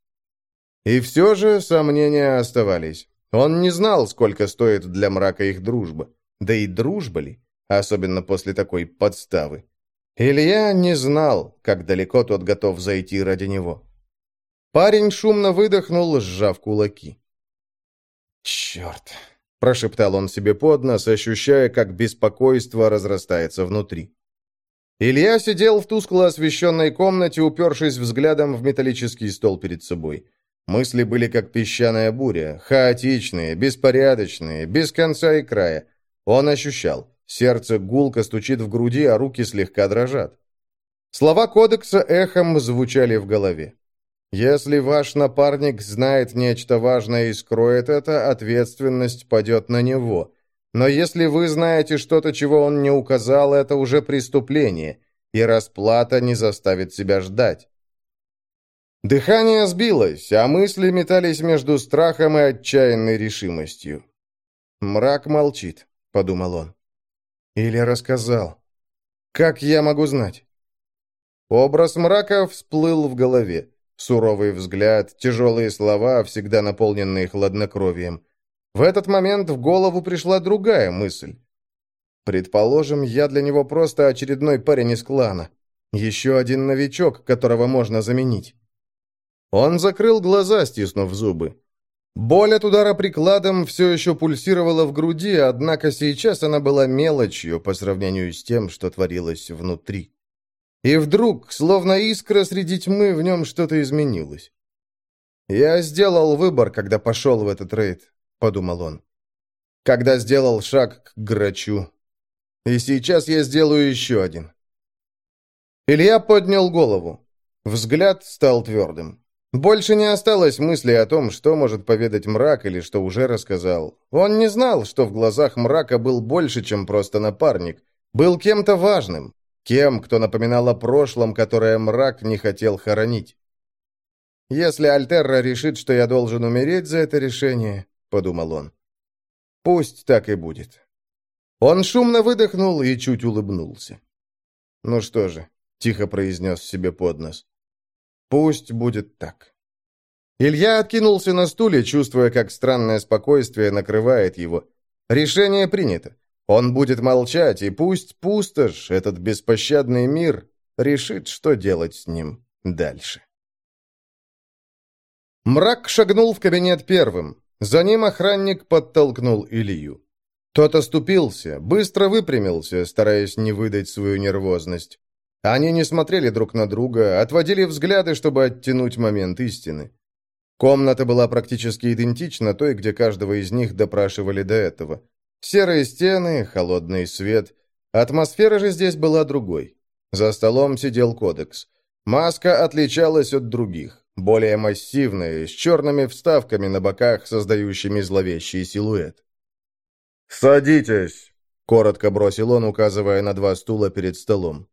И все же сомнения оставались. Он не знал, сколько стоит для мрака их дружба. Да и дружба ли, особенно после такой подставы. Илья не знал, как далеко тот готов зайти ради него. Парень шумно выдохнул, сжав кулаки. «Черт!» – прошептал он себе под нос, ощущая, как беспокойство разрастается внутри. Илья сидел в тускло освещенной комнате, упершись взглядом в металлический стол перед собой. Мысли были как песчаная буря, хаотичные, беспорядочные, без конца и края. Он ощущал. Сердце гулко стучит в груди, а руки слегка дрожат. Слова кодекса эхом звучали в голове. Если ваш напарник знает нечто важное и скроет это, ответственность падет на него. Но если вы знаете что-то, чего он не указал, это уже преступление, и расплата не заставит себя ждать. Дыхание сбилось, а мысли метались между страхом и отчаянной решимостью. «Мрак молчит», — подумал он. Или рассказал. Как я могу знать? Образ мрака всплыл в голове. Суровый взгляд, тяжелые слова, всегда наполненные хладнокровием. В этот момент в голову пришла другая мысль. Предположим, я для него просто очередной парень из клана. Еще один новичок, которого можно заменить. Он закрыл глаза, стиснув зубы. Боль от удара прикладом все еще пульсировала в груди, однако сейчас она была мелочью по сравнению с тем, что творилось внутри. И вдруг, словно искра среди тьмы, в нем что-то изменилось. «Я сделал выбор, когда пошел в этот рейд», — подумал он. «Когда сделал шаг к грачу. И сейчас я сделаю еще один». Илья поднял голову. Взгляд стал твердым. Больше не осталось мысли о том, что может поведать мрак или что уже рассказал. Он не знал, что в глазах мрака был больше, чем просто напарник. Был кем-то важным. Кем, кто напоминал о прошлом, которое мрак не хотел хоронить. «Если Альтерра решит, что я должен умереть за это решение», — подумал он, — «пусть так и будет». Он шумно выдохнул и чуть улыбнулся. «Ну что же», — тихо произнес себе под нос, Пусть будет так. Илья откинулся на стуле, чувствуя, как странное спокойствие накрывает его. Решение принято. Он будет молчать, и пусть пустошь, этот беспощадный мир, решит, что делать с ним дальше. Мрак шагнул в кабинет первым. За ним охранник подтолкнул Илью. Тот оступился, быстро выпрямился, стараясь не выдать свою нервозность. Они не смотрели друг на друга, отводили взгляды, чтобы оттянуть момент истины. Комната была практически идентична той, где каждого из них допрашивали до этого. Серые стены, холодный свет. Атмосфера же здесь была другой. За столом сидел кодекс. Маска отличалась от других, более массивная, с черными вставками на боках, создающими зловещий силуэт. «Садитесь!» — коротко бросил он, указывая на два стула перед столом.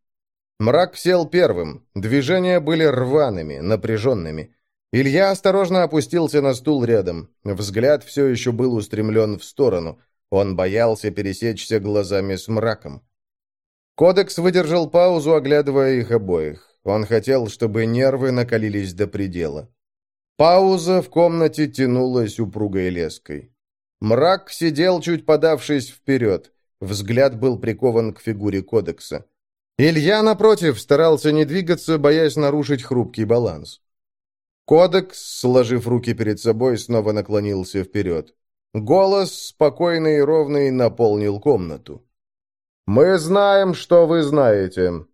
Мрак сел первым. Движения были рваными, напряженными. Илья осторожно опустился на стул рядом. Взгляд все еще был устремлен в сторону. Он боялся пересечься глазами с мраком. Кодекс выдержал паузу, оглядывая их обоих. Он хотел, чтобы нервы накалились до предела. Пауза в комнате тянулась упругой леской. Мрак сидел, чуть подавшись вперед. Взгляд был прикован к фигуре кодекса. Илья, напротив, старался не двигаться, боясь нарушить хрупкий баланс. Кодекс, сложив руки перед собой, снова наклонился вперед. Голос, спокойный и ровный, наполнил комнату. «Мы знаем, что вы знаете».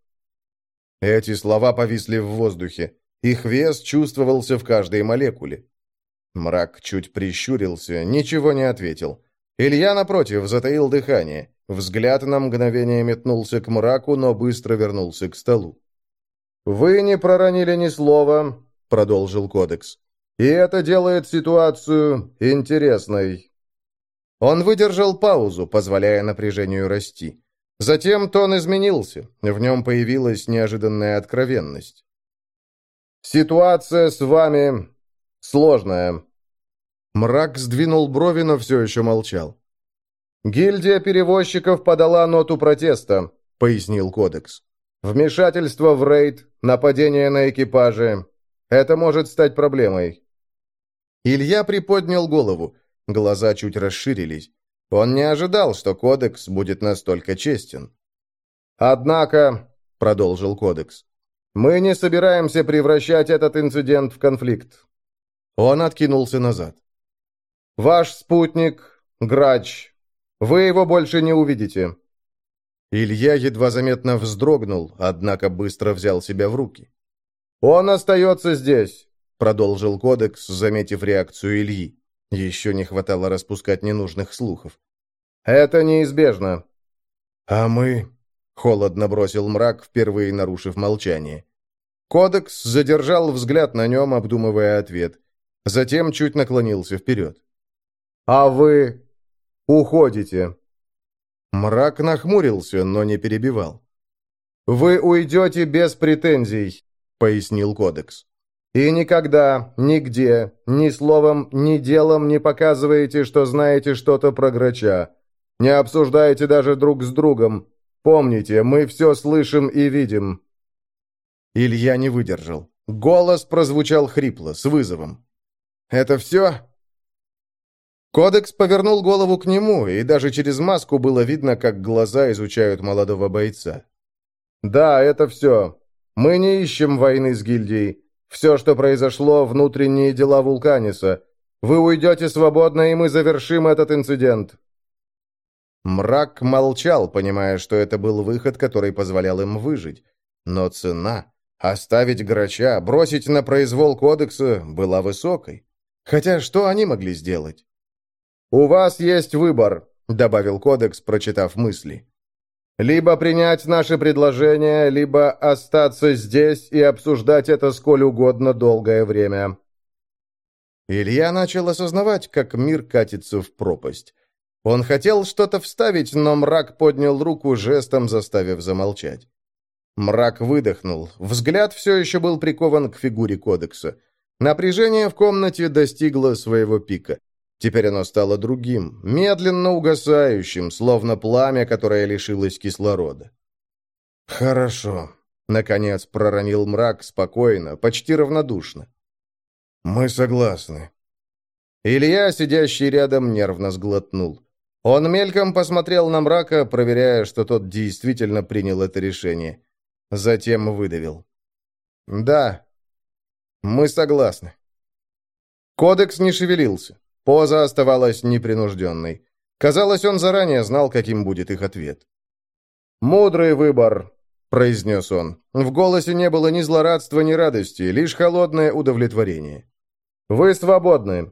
Эти слова повисли в воздухе. Их вес чувствовался в каждой молекуле. Мрак чуть прищурился, ничего не ответил. Илья, напротив, затаил дыхание. Взгляд на мгновение метнулся к мраку, но быстро вернулся к столу. «Вы не проронили ни слова», — продолжил кодекс. «И это делает ситуацию интересной». Он выдержал паузу, позволяя напряжению расти. Затем тон изменился, в нем появилась неожиданная откровенность. «Ситуация с вами сложная». Мрак сдвинул брови, но все еще молчал. «Гильдия перевозчиков подала ноту протеста», — пояснил кодекс. «Вмешательство в рейд, нападение на экипажи. Это может стать проблемой». Илья приподнял голову, глаза чуть расширились. Он не ожидал, что кодекс будет настолько честен. «Однако», — продолжил кодекс, — «мы не собираемся превращать этот инцидент в конфликт». Он откинулся назад. «Ваш спутник, Грач, вы его больше не увидите». Илья едва заметно вздрогнул, однако быстро взял себя в руки. «Он остается здесь», — продолжил кодекс, заметив реакцию Ильи. Еще не хватало распускать ненужных слухов. «Это неизбежно». «А мы...» — холодно бросил мрак, впервые нарушив молчание. Кодекс задержал взгляд на нем, обдумывая ответ. Затем чуть наклонился вперед. «А вы «Уходите!» Мрак нахмурился, но не перебивал. «Вы уйдете без претензий», — пояснил кодекс. «И никогда, нигде, ни словом, ни делом не показываете, что знаете что-то про грача. Не обсуждаете даже друг с другом. Помните, мы все слышим и видим». Илья не выдержал. Голос прозвучал хрипло, с вызовом. «Это все? Кодекс повернул голову к нему, и даже через маску было видно, как глаза изучают молодого бойца. «Да, это все. Мы не ищем войны с гильдией. Все, что произошло, внутренние дела Вулканиса. Вы уйдете свободно, и мы завершим этот инцидент». Мрак молчал, понимая, что это был выход, который позволял им выжить. Но цена — оставить грача, бросить на произвол кодекса — была высокой. Хотя что они могли сделать? «У вас есть выбор», — добавил кодекс, прочитав мысли. «Либо принять наше предложение, либо остаться здесь и обсуждать это сколь угодно долгое время». Илья начал осознавать, как мир катится в пропасть. Он хотел что-то вставить, но мрак поднял руку, жестом заставив замолчать. Мрак выдохнул. Взгляд все еще был прикован к фигуре кодекса. Напряжение в комнате достигло своего пика. Теперь оно стало другим, медленно угасающим, словно пламя, которое лишилось кислорода. «Хорошо», — наконец проронил мрак спокойно, почти равнодушно. «Мы согласны». Илья, сидящий рядом, нервно сглотнул. Он мельком посмотрел на мрака, проверяя, что тот действительно принял это решение. Затем выдавил. «Да, мы согласны». Кодекс не шевелился. Поза оставалась непринужденной. Казалось, он заранее знал, каким будет их ответ. «Мудрый выбор», — произнес он. В голосе не было ни злорадства, ни радости, лишь холодное удовлетворение. «Вы свободны».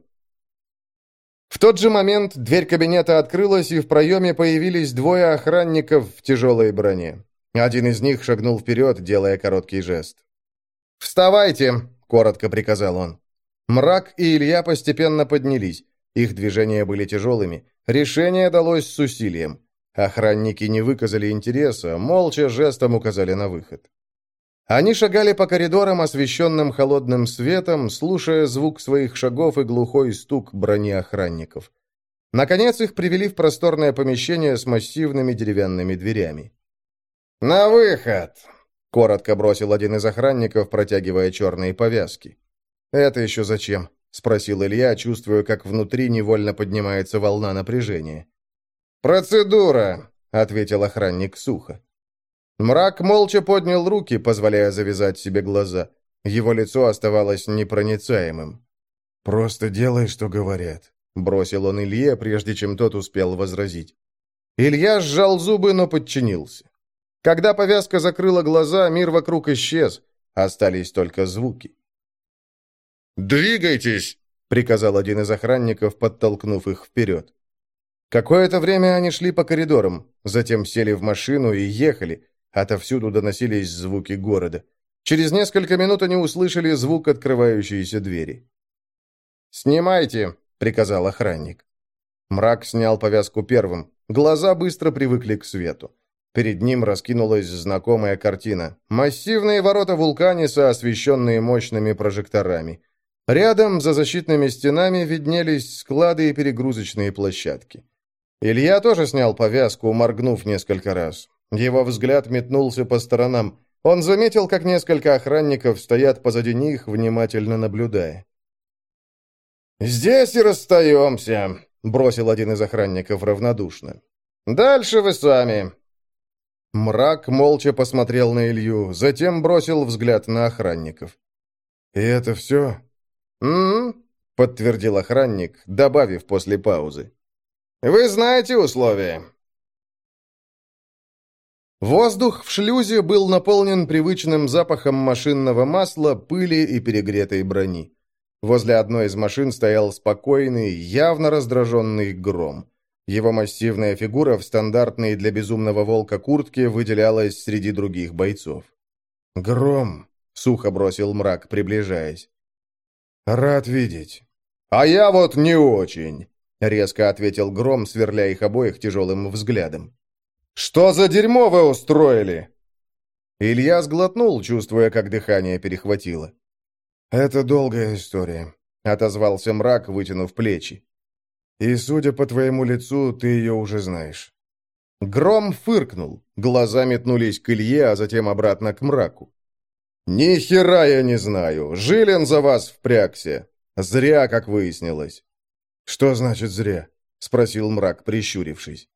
В тот же момент дверь кабинета открылась, и в проеме появились двое охранников в тяжелой броне. Один из них шагнул вперед, делая короткий жест. «Вставайте!» — коротко приказал он. Мрак и Илья постепенно поднялись. Их движения были тяжелыми. Решение далось с усилием. Охранники не выказали интереса, молча жестом указали на выход. Они шагали по коридорам, освещенным холодным светом, слушая звук своих шагов и глухой стук брони охранников. Наконец их привели в просторное помещение с массивными деревянными дверями. «На выход!» — коротко бросил один из охранников, протягивая черные повязки. «Это еще зачем?» — спросил Илья, чувствуя, как внутри невольно поднимается волна напряжения. «Процедура», — ответил охранник сухо. Мрак молча поднял руки, позволяя завязать себе глаза. Его лицо оставалось непроницаемым. «Просто делай, что говорят», — бросил он Илье, прежде чем тот успел возразить. Илья сжал зубы, но подчинился. Когда повязка закрыла глаза, мир вокруг исчез, остались только звуки. «Двигайтесь!» — приказал один из охранников, подтолкнув их вперед. Какое-то время они шли по коридорам, затем сели в машину и ехали. Отовсюду доносились звуки города. Через несколько минут они услышали звук открывающейся двери. «Снимайте!» — приказал охранник. Мрак снял повязку первым. Глаза быстро привыкли к свету. Перед ним раскинулась знакомая картина. Массивные ворота вулканиса, освещенные мощными прожекторами. Рядом, за защитными стенами, виднелись склады и перегрузочные площадки. Илья тоже снял повязку, моргнув несколько раз. Его взгляд метнулся по сторонам. Он заметил, как несколько охранников стоят позади них, внимательно наблюдая. «Здесь и расстаемся», — бросил один из охранников равнодушно. «Дальше вы сами». Мрак молча посмотрел на Илью, затем бросил взгляд на охранников. «И это все?» «М-м-м», подтвердил охранник, добавив после паузы. «Вы знаете условия?» Воздух в шлюзе был наполнен привычным запахом машинного масла, пыли и перегретой брони. Возле одной из машин стоял спокойный, явно раздраженный гром. Его массивная фигура в стандартной для безумного волка куртке выделялась среди других бойцов. «Гром», — сухо бросил мрак, приближаясь. «Рад видеть». «А я вот не очень», — резко ответил Гром, сверляя их обоих тяжелым взглядом. «Что за дерьмо вы устроили?» Илья сглотнул, чувствуя, как дыхание перехватило. «Это долгая история», — отозвался мрак, вытянув плечи. «И, судя по твоему лицу, ты ее уже знаешь». Гром фыркнул, глаза метнулись к Илье, а затем обратно к мраку. «Ни хера я не знаю. Жилин за вас впрягся. Зря, как выяснилось». «Что значит зря?» — спросил мрак, прищурившись.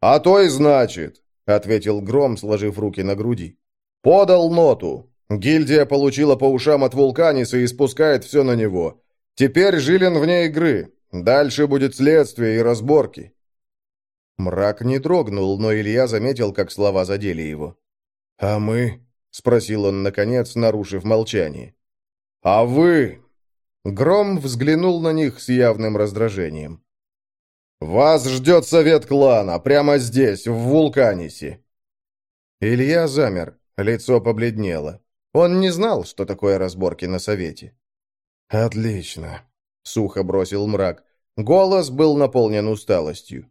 «А то и значит», — ответил Гром, сложив руки на груди. «Подал ноту. Гильдия получила по ушам от Вулканиса и спускает все на него. Теперь Жилин вне игры. Дальше будет следствие и разборки». Мрак не дрогнул, но Илья заметил, как слова задели его. «А мы?» — спросил он, наконец, нарушив молчание. «А вы?» Гром взглянул на них с явным раздражением. «Вас ждет совет клана, прямо здесь, в Вулканисе!» Илья замер, лицо побледнело. Он не знал, что такое разборки на совете. «Отлично», — сухо бросил мрак. Голос был наполнен усталостью.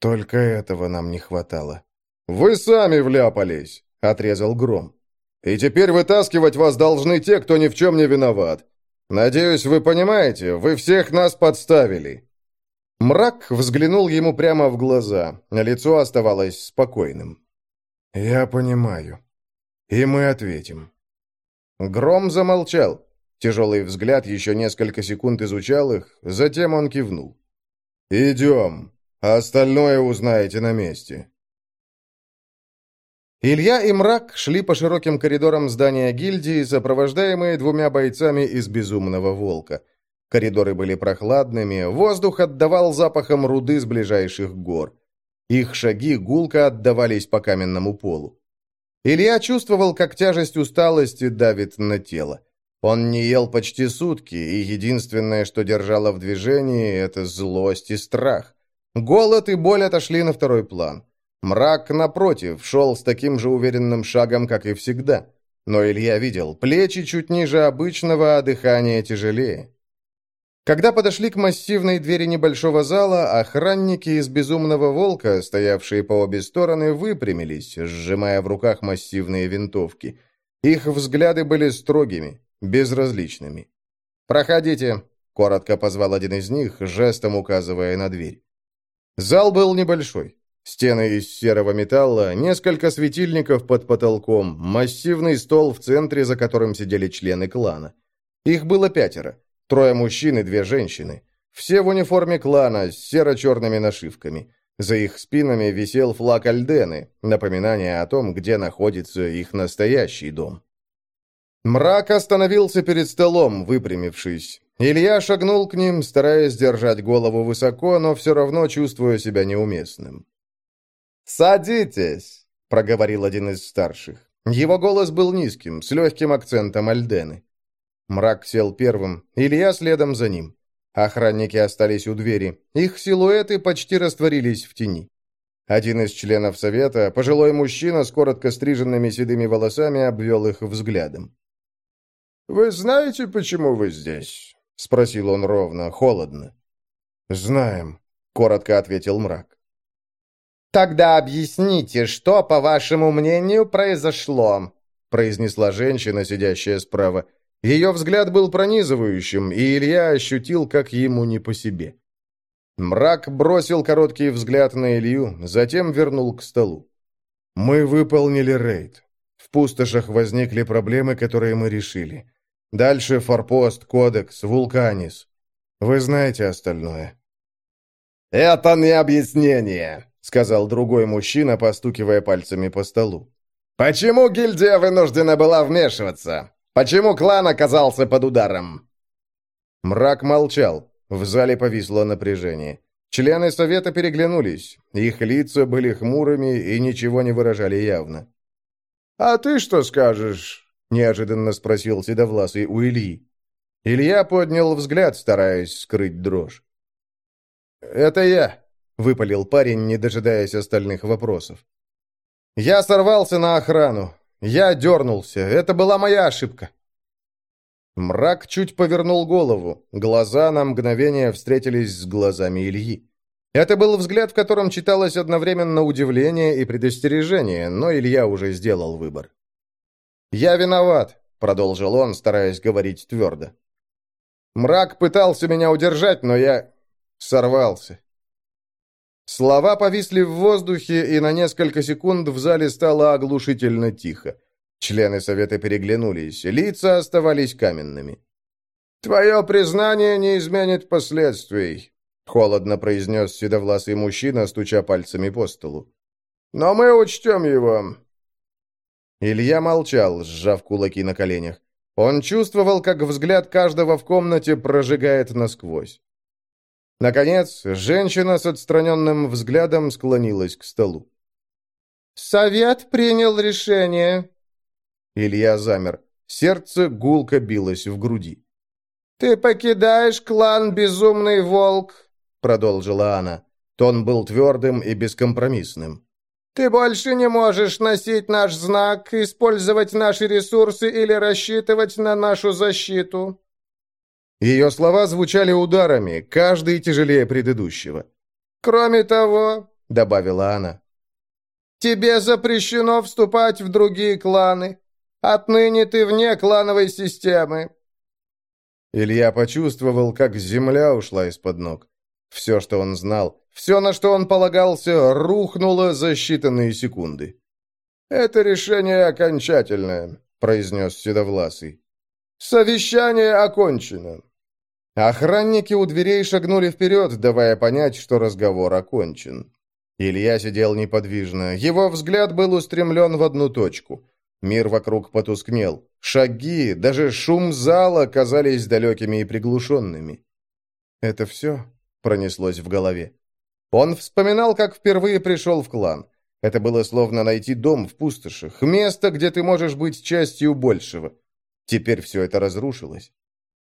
«Только этого нам не хватало». «Вы сами вляпались!» — отрезал Гром. И теперь вытаскивать вас должны те, кто ни в чем не виноват. Надеюсь, вы понимаете, вы всех нас подставили». Мрак взглянул ему прямо в глаза, лицо оставалось спокойным. «Я понимаю. И мы ответим». Гром замолчал. Тяжелый взгляд еще несколько секунд изучал их, затем он кивнул. «Идем. Остальное узнаете на месте». Илья и Мрак шли по широким коридорам здания гильдии, сопровождаемые двумя бойцами из «Безумного волка». Коридоры были прохладными, воздух отдавал запахом руды с ближайших гор. Их шаги гулко отдавались по каменному полу. Илья чувствовал, как тяжесть усталости давит на тело. Он не ел почти сутки, и единственное, что держало в движении, это злость и страх. Голод и боль отошли на второй план. Мрак, напротив, шел с таким же уверенным шагом, как и всегда. Но Илья видел, плечи чуть ниже обычного, а дыхание тяжелее. Когда подошли к массивной двери небольшого зала, охранники из «Безумного волка», стоявшие по обе стороны, выпрямились, сжимая в руках массивные винтовки. Их взгляды были строгими, безразличными. «Проходите», — коротко позвал один из них, жестом указывая на дверь. Зал был небольшой. Стены из серого металла, несколько светильников под потолком, массивный стол в центре, за которым сидели члены клана. Их было пятеро. Трое мужчин и две женщины. Все в униформе клана с серо-черными нашивками. За их спинами висел флаг Альдены, напоминание о том, где находится их настоящий дом. Мрак остановился перед столом, выпрямившись. Илья шагнул к ним, стараясь держать голову высоко, но все равно чувствуя себя неуместным. «Садитесь!» — проговорил один из старших. Его голос был низким, с легким акцентом Альдены. Мрак сел первым, Илья следом за ним. Охранники остались у двери. Их силуэты почти растворились в тени. Один из членов совета, пожилой мужчина с коротко стриженными седыми волосами, обвел их взглядом. «Вы знаете, почему вы здесь?» — спросил он ровно, холодно. «Знаем», — коротко ответил мрак. «Тогда объясните, что, по вашему мнению, произошло?» произнесла женщина, сидящая справа. Ее взгляд был пронизывающим, и Илья ощутил, как ему не по себе. Мрак бросил короткий взгляд на Илью, затем вернул к столу. «Мы выполнили рейд. В пустошах возникли проблемы, которые мы решили. Дальше форпост, кодекс, вулканис. Вы знаете остальное». «Это не объяснение», сказал другой мужчина, постукивая пальцами по столу. «Почему гильдия вынуждена была вмешиваться? Почему клан оказался под ударом?» Мрак молчал. В зале повисло напряжение. Члены совета переглянулись. Их лица были хмурыми и ничего не выражали явно. «А ты что скажешь?» — неожиданно спросил Седовласый у Ильи. Илья поднял взгляд, стараясь скрыть дрожь. «Это я», — выпалил парень, не дожидаясь остальных вопросов. «Я сорвался на охрану. Я дернулся. Это была моя ошибка». Мрак чуть повернул голову. Глаза на мгновение встретились с глазами Ильи. Это был взгляд, в котором читалось одновременно удивление и предостережение, но Илья уже сделал выбор. «Я виноват», — продолжил он, стараясь говорить твердо. «Мрак пытался меня удержать, но я сорвался. Слова повисли в воздухе, и на несколько секунд в зале стало оглушительно тихо. Члены совета переглянулись, лица оставались каменными. «Твое признание не изменит последствий», — холодно произнес седовласый мужчина, стуча пальцами по столу. «Но мы учтем его». Илья молчал, сжав кулаки на коленях. Он чувствовал, как взгляд каждого в комнате прожигает насквозь. Наконец, женщина с отстраненным взглядом склонилась к столу. «Совет принял решение». Илья замер. Сердце гулко билось в груди. «Ты покидаешь клан Безумный Волк», — продолжила она. Тон был твердым и бескомпромиссным. «Ты больше не можешь носить наш знак, использовать наши ресурсы или рассчитывать на нашу защиту. Ее слова звучали ударами, каждый тяжелее предыдущего. «Кроме того», — добавила она, — «тебе запрещено вступать в другие кланы. Отныне ты вне клановой системы». Илья почувствовал, как земля ушла из-под ног. Все, что он знал, все, на что он полагался, рухнуло за считанные секунды. «Это решение окончательное», — произнес Седовласый. «Совещание окончено. Охранники у дверей шагнули вперед, давая понять, что разговор окончен. Илья сидел неподвижно. Его взгляд был устремлен в одну точку. Мир вокруг потускнел. Шаги, даже шум зала казались далекими и приглушенными. «Это все?» — пронеслось в голове. Он вспоминал, как впервые пришел в клан. Это было словно найти дом в пустошах, место, где ты можешь быть частью большего. Теперь все это разрушилось.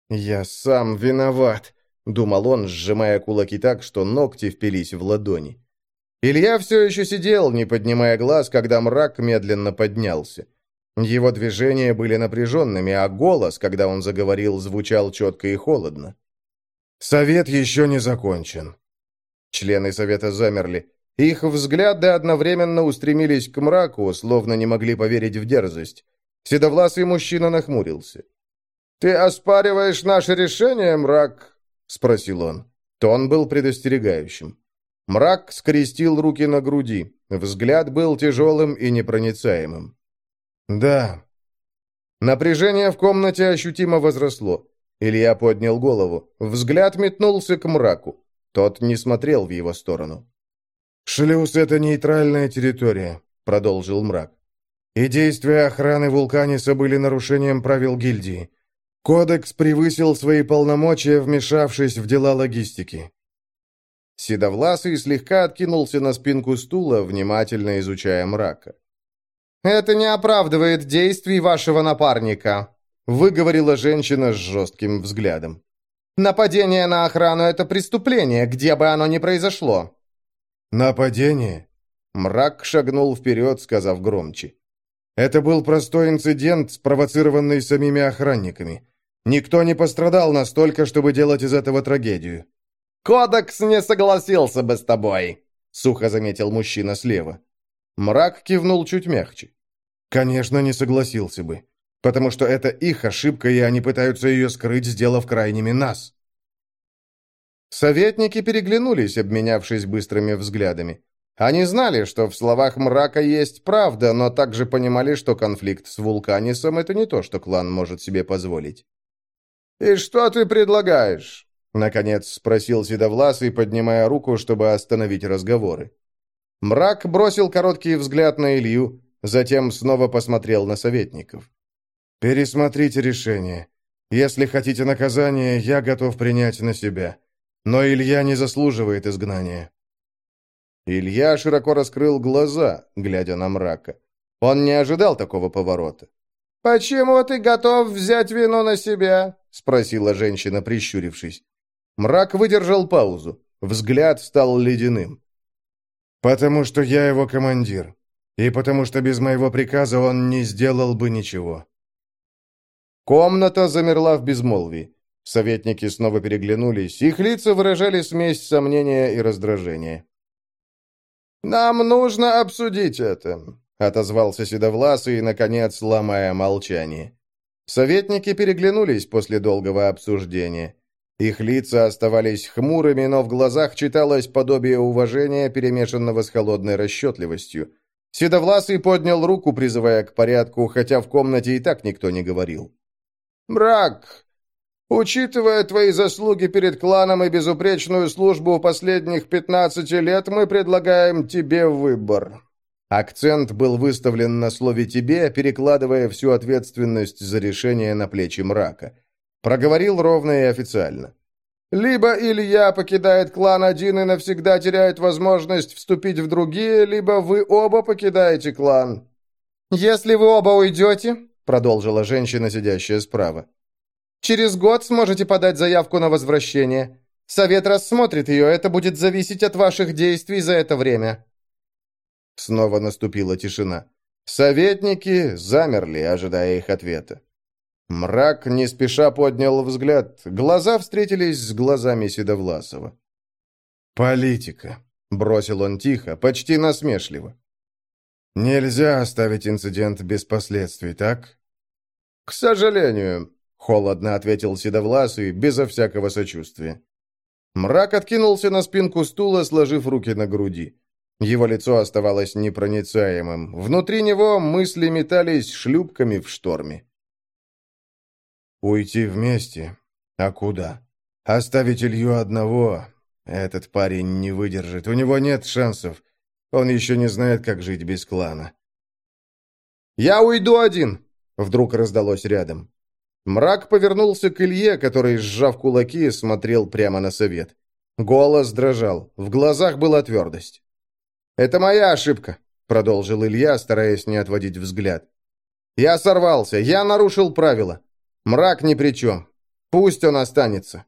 «Я сам виноват», — думал он, сжимая кулаки так, что ногти впились в ладони. Илья все еще сидел, не поднимая глаз, когда мрак медленно поднялся. Его движения были напряженными, а голос, когда он заговорил, звучал четко и холодно. «Совет еще не закончен». Члены совета замерли. Их взгляды одновременно устремились к мраку, словно не могли поверить в дерзость. Седовласый мужчина нахмурился. «Ты оспариваешь наше решение, мрак?» — спросил он. Тон был предостерегающим. Мрак скрестил руки на груди. Взгляд был тяжелым и непроницаемым. «Да». Напряжение в комнате ощутимо возросло. Илья поднял голову. Взгляд метнулся к мраку. Тот не смотрел в его сторону. «Шлюз — это нейтральная территория», — продолжил мрак. «И действия охраны Вулканиса были нарушением правил гильдии. Кодекс превысил свои полномочия, вмешавшись в дела логистики». Седовласый слегка откинулся на спинку стула, внимательно изучая мрака. «Это не оправдывает действий вашего напарника», — выговорила женщина с жестким взглядом. «Нападение на охрану — это преступление, где бы оно ни произошло». «Нападение?» Мрак шагнул вперед, сказав громче. «Это был простой инцидент, спровоцированный самими охранниками. Никто не пострадал настолько, чтобы делать из этого трагедию». «Кодекс не согласился бы с тобой», — сухо заметил мужчина слева. Мрак кивнул чуть мягче. «Конечно, не согласился бы. Потому что это их ошибка, и они пытаются ее скрыть, сделав крайними нас». Советники переглянулись, обменявшись быстрыми взглядами. Они знали, что в словах мрака есть правда, но также понимали, что конфликт с Вулканисом – это не то, что клан может себе позволить. «И что ты предлагаешь?» — наконец спросил Седовласый, поднимая руку, чтобы остановить разговоры. Мрак бросил короткий взгляд на Илью, затем снова посмотрел на советников. «Пересмотрите решение. Если хотите наказания, я готов принять на себя. Но Илья не заслуживает изгнания». Илья широко раскрыл глаза, глядя на мрака. Он не ожидал такого поворота. «Почему ты готов взять вину на себя?» — спросила женщина, прищурившись. Мрак выдержал паузу. Взгляд стал ледяным. «Потому что я его командир. И потому что без моего приказа он не сделал бы ничего». Комната замерла в безмолвии. Советники снова переглянулись. Их лица выражали смесь сомнения и раздражения. «Нам нужно обсудить это», — отозвался Седовласый, наконец ломая молчание. Советники переглянулись после долгого обсуждения. Их лица оставались хмурыми, но в глазах читалось подобие уважения, перемешанного с холодной расчетливостью. Седовласый поднял руку, призывая к порядку, хотя в комнате и так никто не говорил. «Брак, учитывая твои заслуги перед кланом и безупречную службу последних пятнадцати лет, мы предлагаем тебе выбор». Акцент был выставлен на слове «тебе», перекладывая всю ответственность за решение на плечи мрака. Проговорил ровно и официально. «Либо Илья покидает клан один и навсегда теряет возможность вступить в другие, либо вы оба покидаете клан». «Если вы оба уйдете, продолжила женщина, сидящая справа. «Через год сможете подать заявку на возвращение. Совет рассмотрит ее, это будет зависеть от ваших действий за это время». Снова наступила тишина. Советники замерли, ожидая их ответа. Мрак не спеша поднял взгляд. Глаза встретились с глазами Седовласова. «Политика», — бросил он тихо, почти насмешливо. «Нельзя оставить инцидент без последствий, так?» «К сожалению», — холодно ответил Седовласый, безо всякого сочувствия. Мрак откинулся на спинку стула, сложив руки на груди. Его лицо оставалось непроницаемым. Внутри него мысли метались шлюпками в шторме. «Уйти вместе? А куда? Оставить Илью одного? Этот парень не выдержит. У него нет шансов. Он еще не знает, как жить без клана». «Я уйду один!» Вдруг раздалось рядом. Мрак повернулся к Илье, который, сжав кулаки, смотрел прямо на совет. Голос дрожал, в глазах была твердость. «Это моя ошибка», — продолжил Илья, стараясь не отводить взгляд. «Я сорвался, я нарушил правила. Мрак ни при чем. Пусть он останется».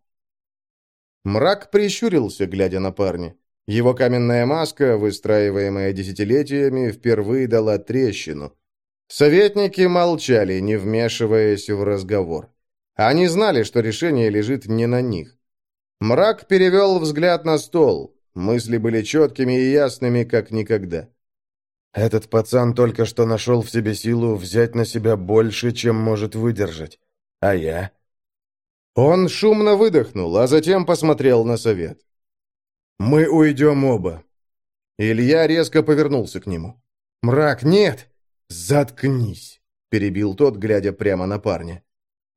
Мрак прищурился, глядя на парня. Его каменная маска, выстраиваемая десятилетиями, впервые дала трещину. Советники молчали, не вмешиваясь в разговор. Они знали, что решение лежит не на них. Мрак перевел взгляд на стол. Мысли были четкими и ясными, как никогда. «Этот пацан только что нашел в себе силу взять на себя больше, чем может выдержать. А я?» Он шумно выдохнул, а затем посмотрел на совет. Мы уйдем оба». Илья резко повернулся к нему. «Мрак, нет! Заткнись!» — перебил тот, глядя прямо на парня.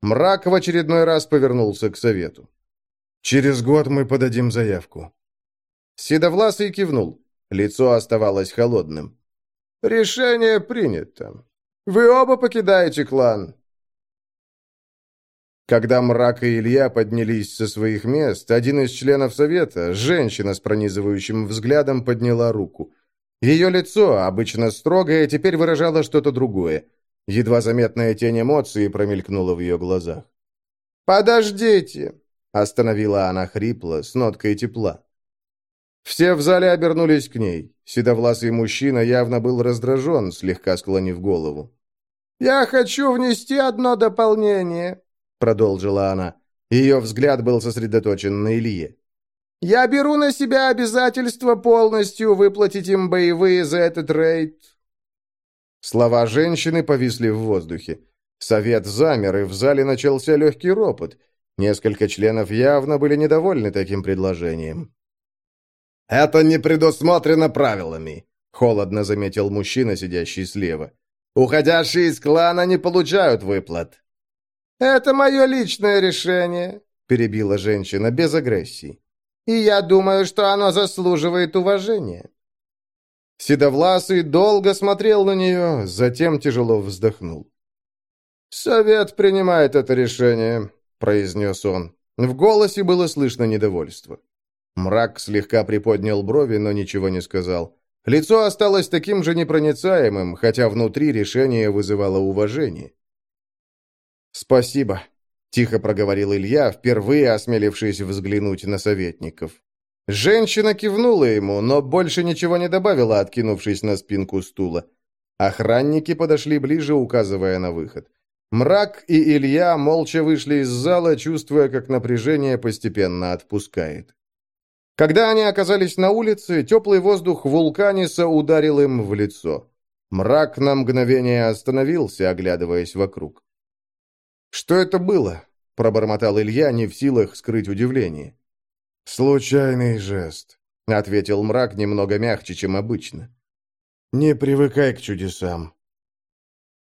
Мрак в очередной раз повернулся к совету. «Через год мы подадим заявку». Седовласый кивнул. Лицо оставалось холодным. «Решение принято. Вы оба покидаете клан». Когда Мрак и Илья поднялись со своих мест, один из членов совета, женщина с пронизывающим взглядом, подняла руку. Ее лицо, обычно строгое, теперь выражало что-то другое. Едва заметная тень эмоции промелькнула в ее глазах. «Подождите!» — остановила она хрипло, с ноткой тепла. Все в зале обернулись к ней. Седовласый мужчина явно был раздражен, слегка склонив голову. «Я хочу внести одно дополнение», — продолжила она. Ее взгляд был сосредоточен на Илье. «Я беру на себя обязательство полностью выплатить им боевые за этот рейд. Слова женщины повисли в воздухе. Совет замер, и в зале начался легкий ропот. Несколько членов явно были недовольны таким предложением. «Это не предусмотрено правилами», — холодно заметил мужчина, сидящий слева. «Уходящие из клана не получают выплат». «Это мое личное решение», — перебила женщина без агрессии. «И я думаю, что оно заслуживает уважения». Седовласый долго смотрел на нее, затем тяжело вздохнул. «Совет принимает это решение», — произнес он. В голосе было слышно недовольство. Мрак слегка приподнял брови, но ничего не сказал. Лицо осталось таким же непроницаемым, хотя внутри решение вызывало уважение. «Спасибо», — тихо проговорил Илья, впервые осмелившись взглянуть на советников. Женщина кивнула ему, но больше ничего не добавила, откинувшись на спинку стула. Охранники подошли ближе, указывая на выход. Мрак и Илья молча вышли из зала, чувствуя, как напряжение постепенно отпускает. Когда они оказались на улице, теплый воздух вулканиса ударил им в лицо. Мрак на мгновение остановился, оглядываясь вокруг. «Что это было?» – пробормотал Илья, не в силах скрыть удивление. «Случайный жест», — ответил мрак немного мягче, чем обычно. «Не привыкай к чудесам».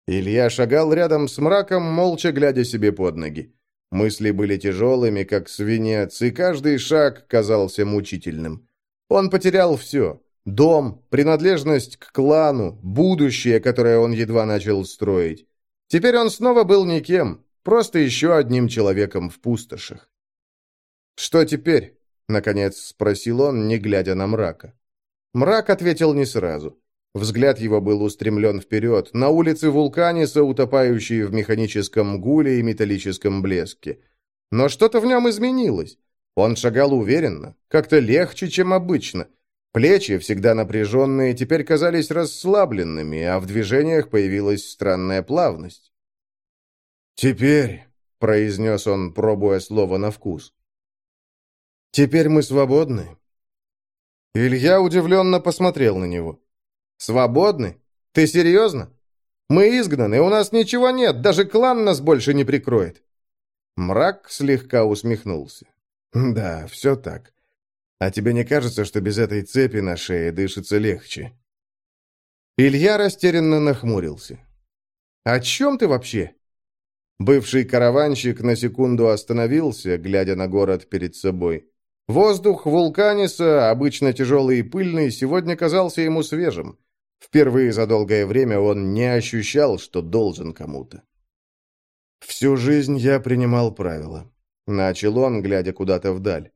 Илья шагал рядом с мраком, молча глядя себе под ноги. Мысли были тяжелыми, как свинец, и каждый шаг казался мучительным. Он потерял все. Дом, принадлежность к клану, будущее, которое он едва начал строить. Теперь он снова был никем, просто еще одним человеком в пустошах. Что теперь? Наконец спросил он, не глядя на мрака. Мрак ответил не сразу. Взгляд его был устремлен вперед, на улицы Вулканиса, утопающие в механическом гуле и металлическом блеске. Но что-то в нем изменилось. Он шагал уверенно, как-то легче, чем обычно. Плечи, всегда напряженные, теперь казались расслабленными, а в движениях появилась странная плавность. «Теперь», — произнес он, пробуя слово на вкус, Теперь мы свободны?» Илья удивленно посмотрел на него. «Свободны? Ты серьезно? Мы изгнаны, у нас ничего нет, даже клан нас больше не прикроет». Мрак слегка усмехнулся. «Да, все так. А тебе не кажется, что без этой цепи на шее дышится легче?» Илья растерянно нахмурился. «О чем ты вообще?» Бывший караванщик на секунду остановился, глядя на город перед собой. Воздух вулканиса, обычно тяжелый и пыльный, сегодня казался ему свежим. Впервые за долгое время он не ощущал, что должен кому-то. «Всю жизнь я принимал правила», — начал он, глядя куда-то вдаль.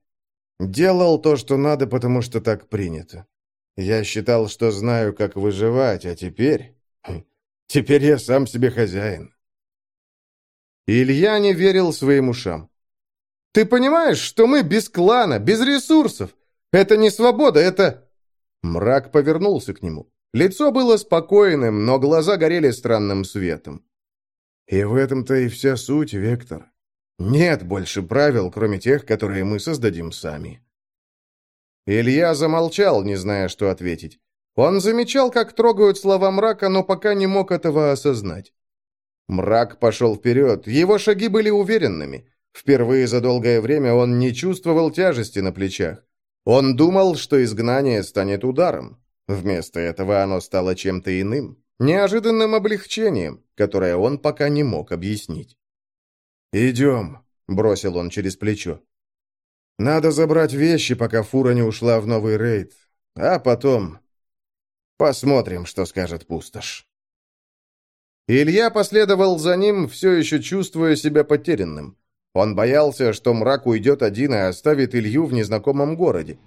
«Делал то, что надо, потому что так принято. Я считал, что знаю, как выживать, а теперь... Теперь я сам себе хозяин». Илья не верил своим ушам. Ты понимаешь, что мы без клана, без ресурсов? Это не свобода, это...» Мрак повернулся к нему. Лицо было спокойным, но глаза горели странным светом. «И в этом-то и вся суть, Вектор. Нет больше правил, кроме тех, которые мы создадим сами». Илья замолчал, не зная, что ответить. Он замечал, как трогают слова мрака, но пока не мог этого осознать. Мрак пошел вперед, его шаги были уверенными. Впервые за долгое время он не чувствовал тяжести на плечах. Он думал, что изгнание станет ударом. Вместо этого оно стало чем-то иным, неожиданным облегчением, которое он пока не мог объяснить. «Идем», — бросил он через плечо. «Надо забрать вещи, пока фура не ушла в новый рейд, а потом посмотрим, что скажет пустошь». Илья последовал за ним, все еще чувствуя себя потерянным. Он боялся, что мрак уйдет один и оставит Илью в незнакомом городе.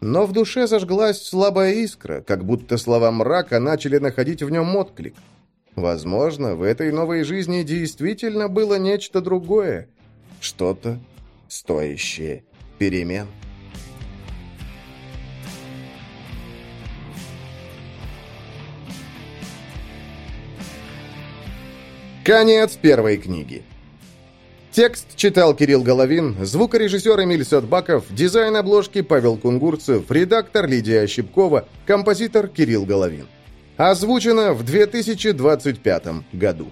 Но в душе зажглась слабая искра, как будто слова мрака начали находить в нем отклик. Возможно, в этой новой жизни действительно было нечто другое, что-то стоящее перемен. Конец первой книги. Текст читал Кирилл Головин, звукорежиссер Эмиль Сотбаков, дизайн обложки Павел Кунгурцев, редактор Лидия Щипкова, композитор Кирилл Головин. Озвучено в 2025 году.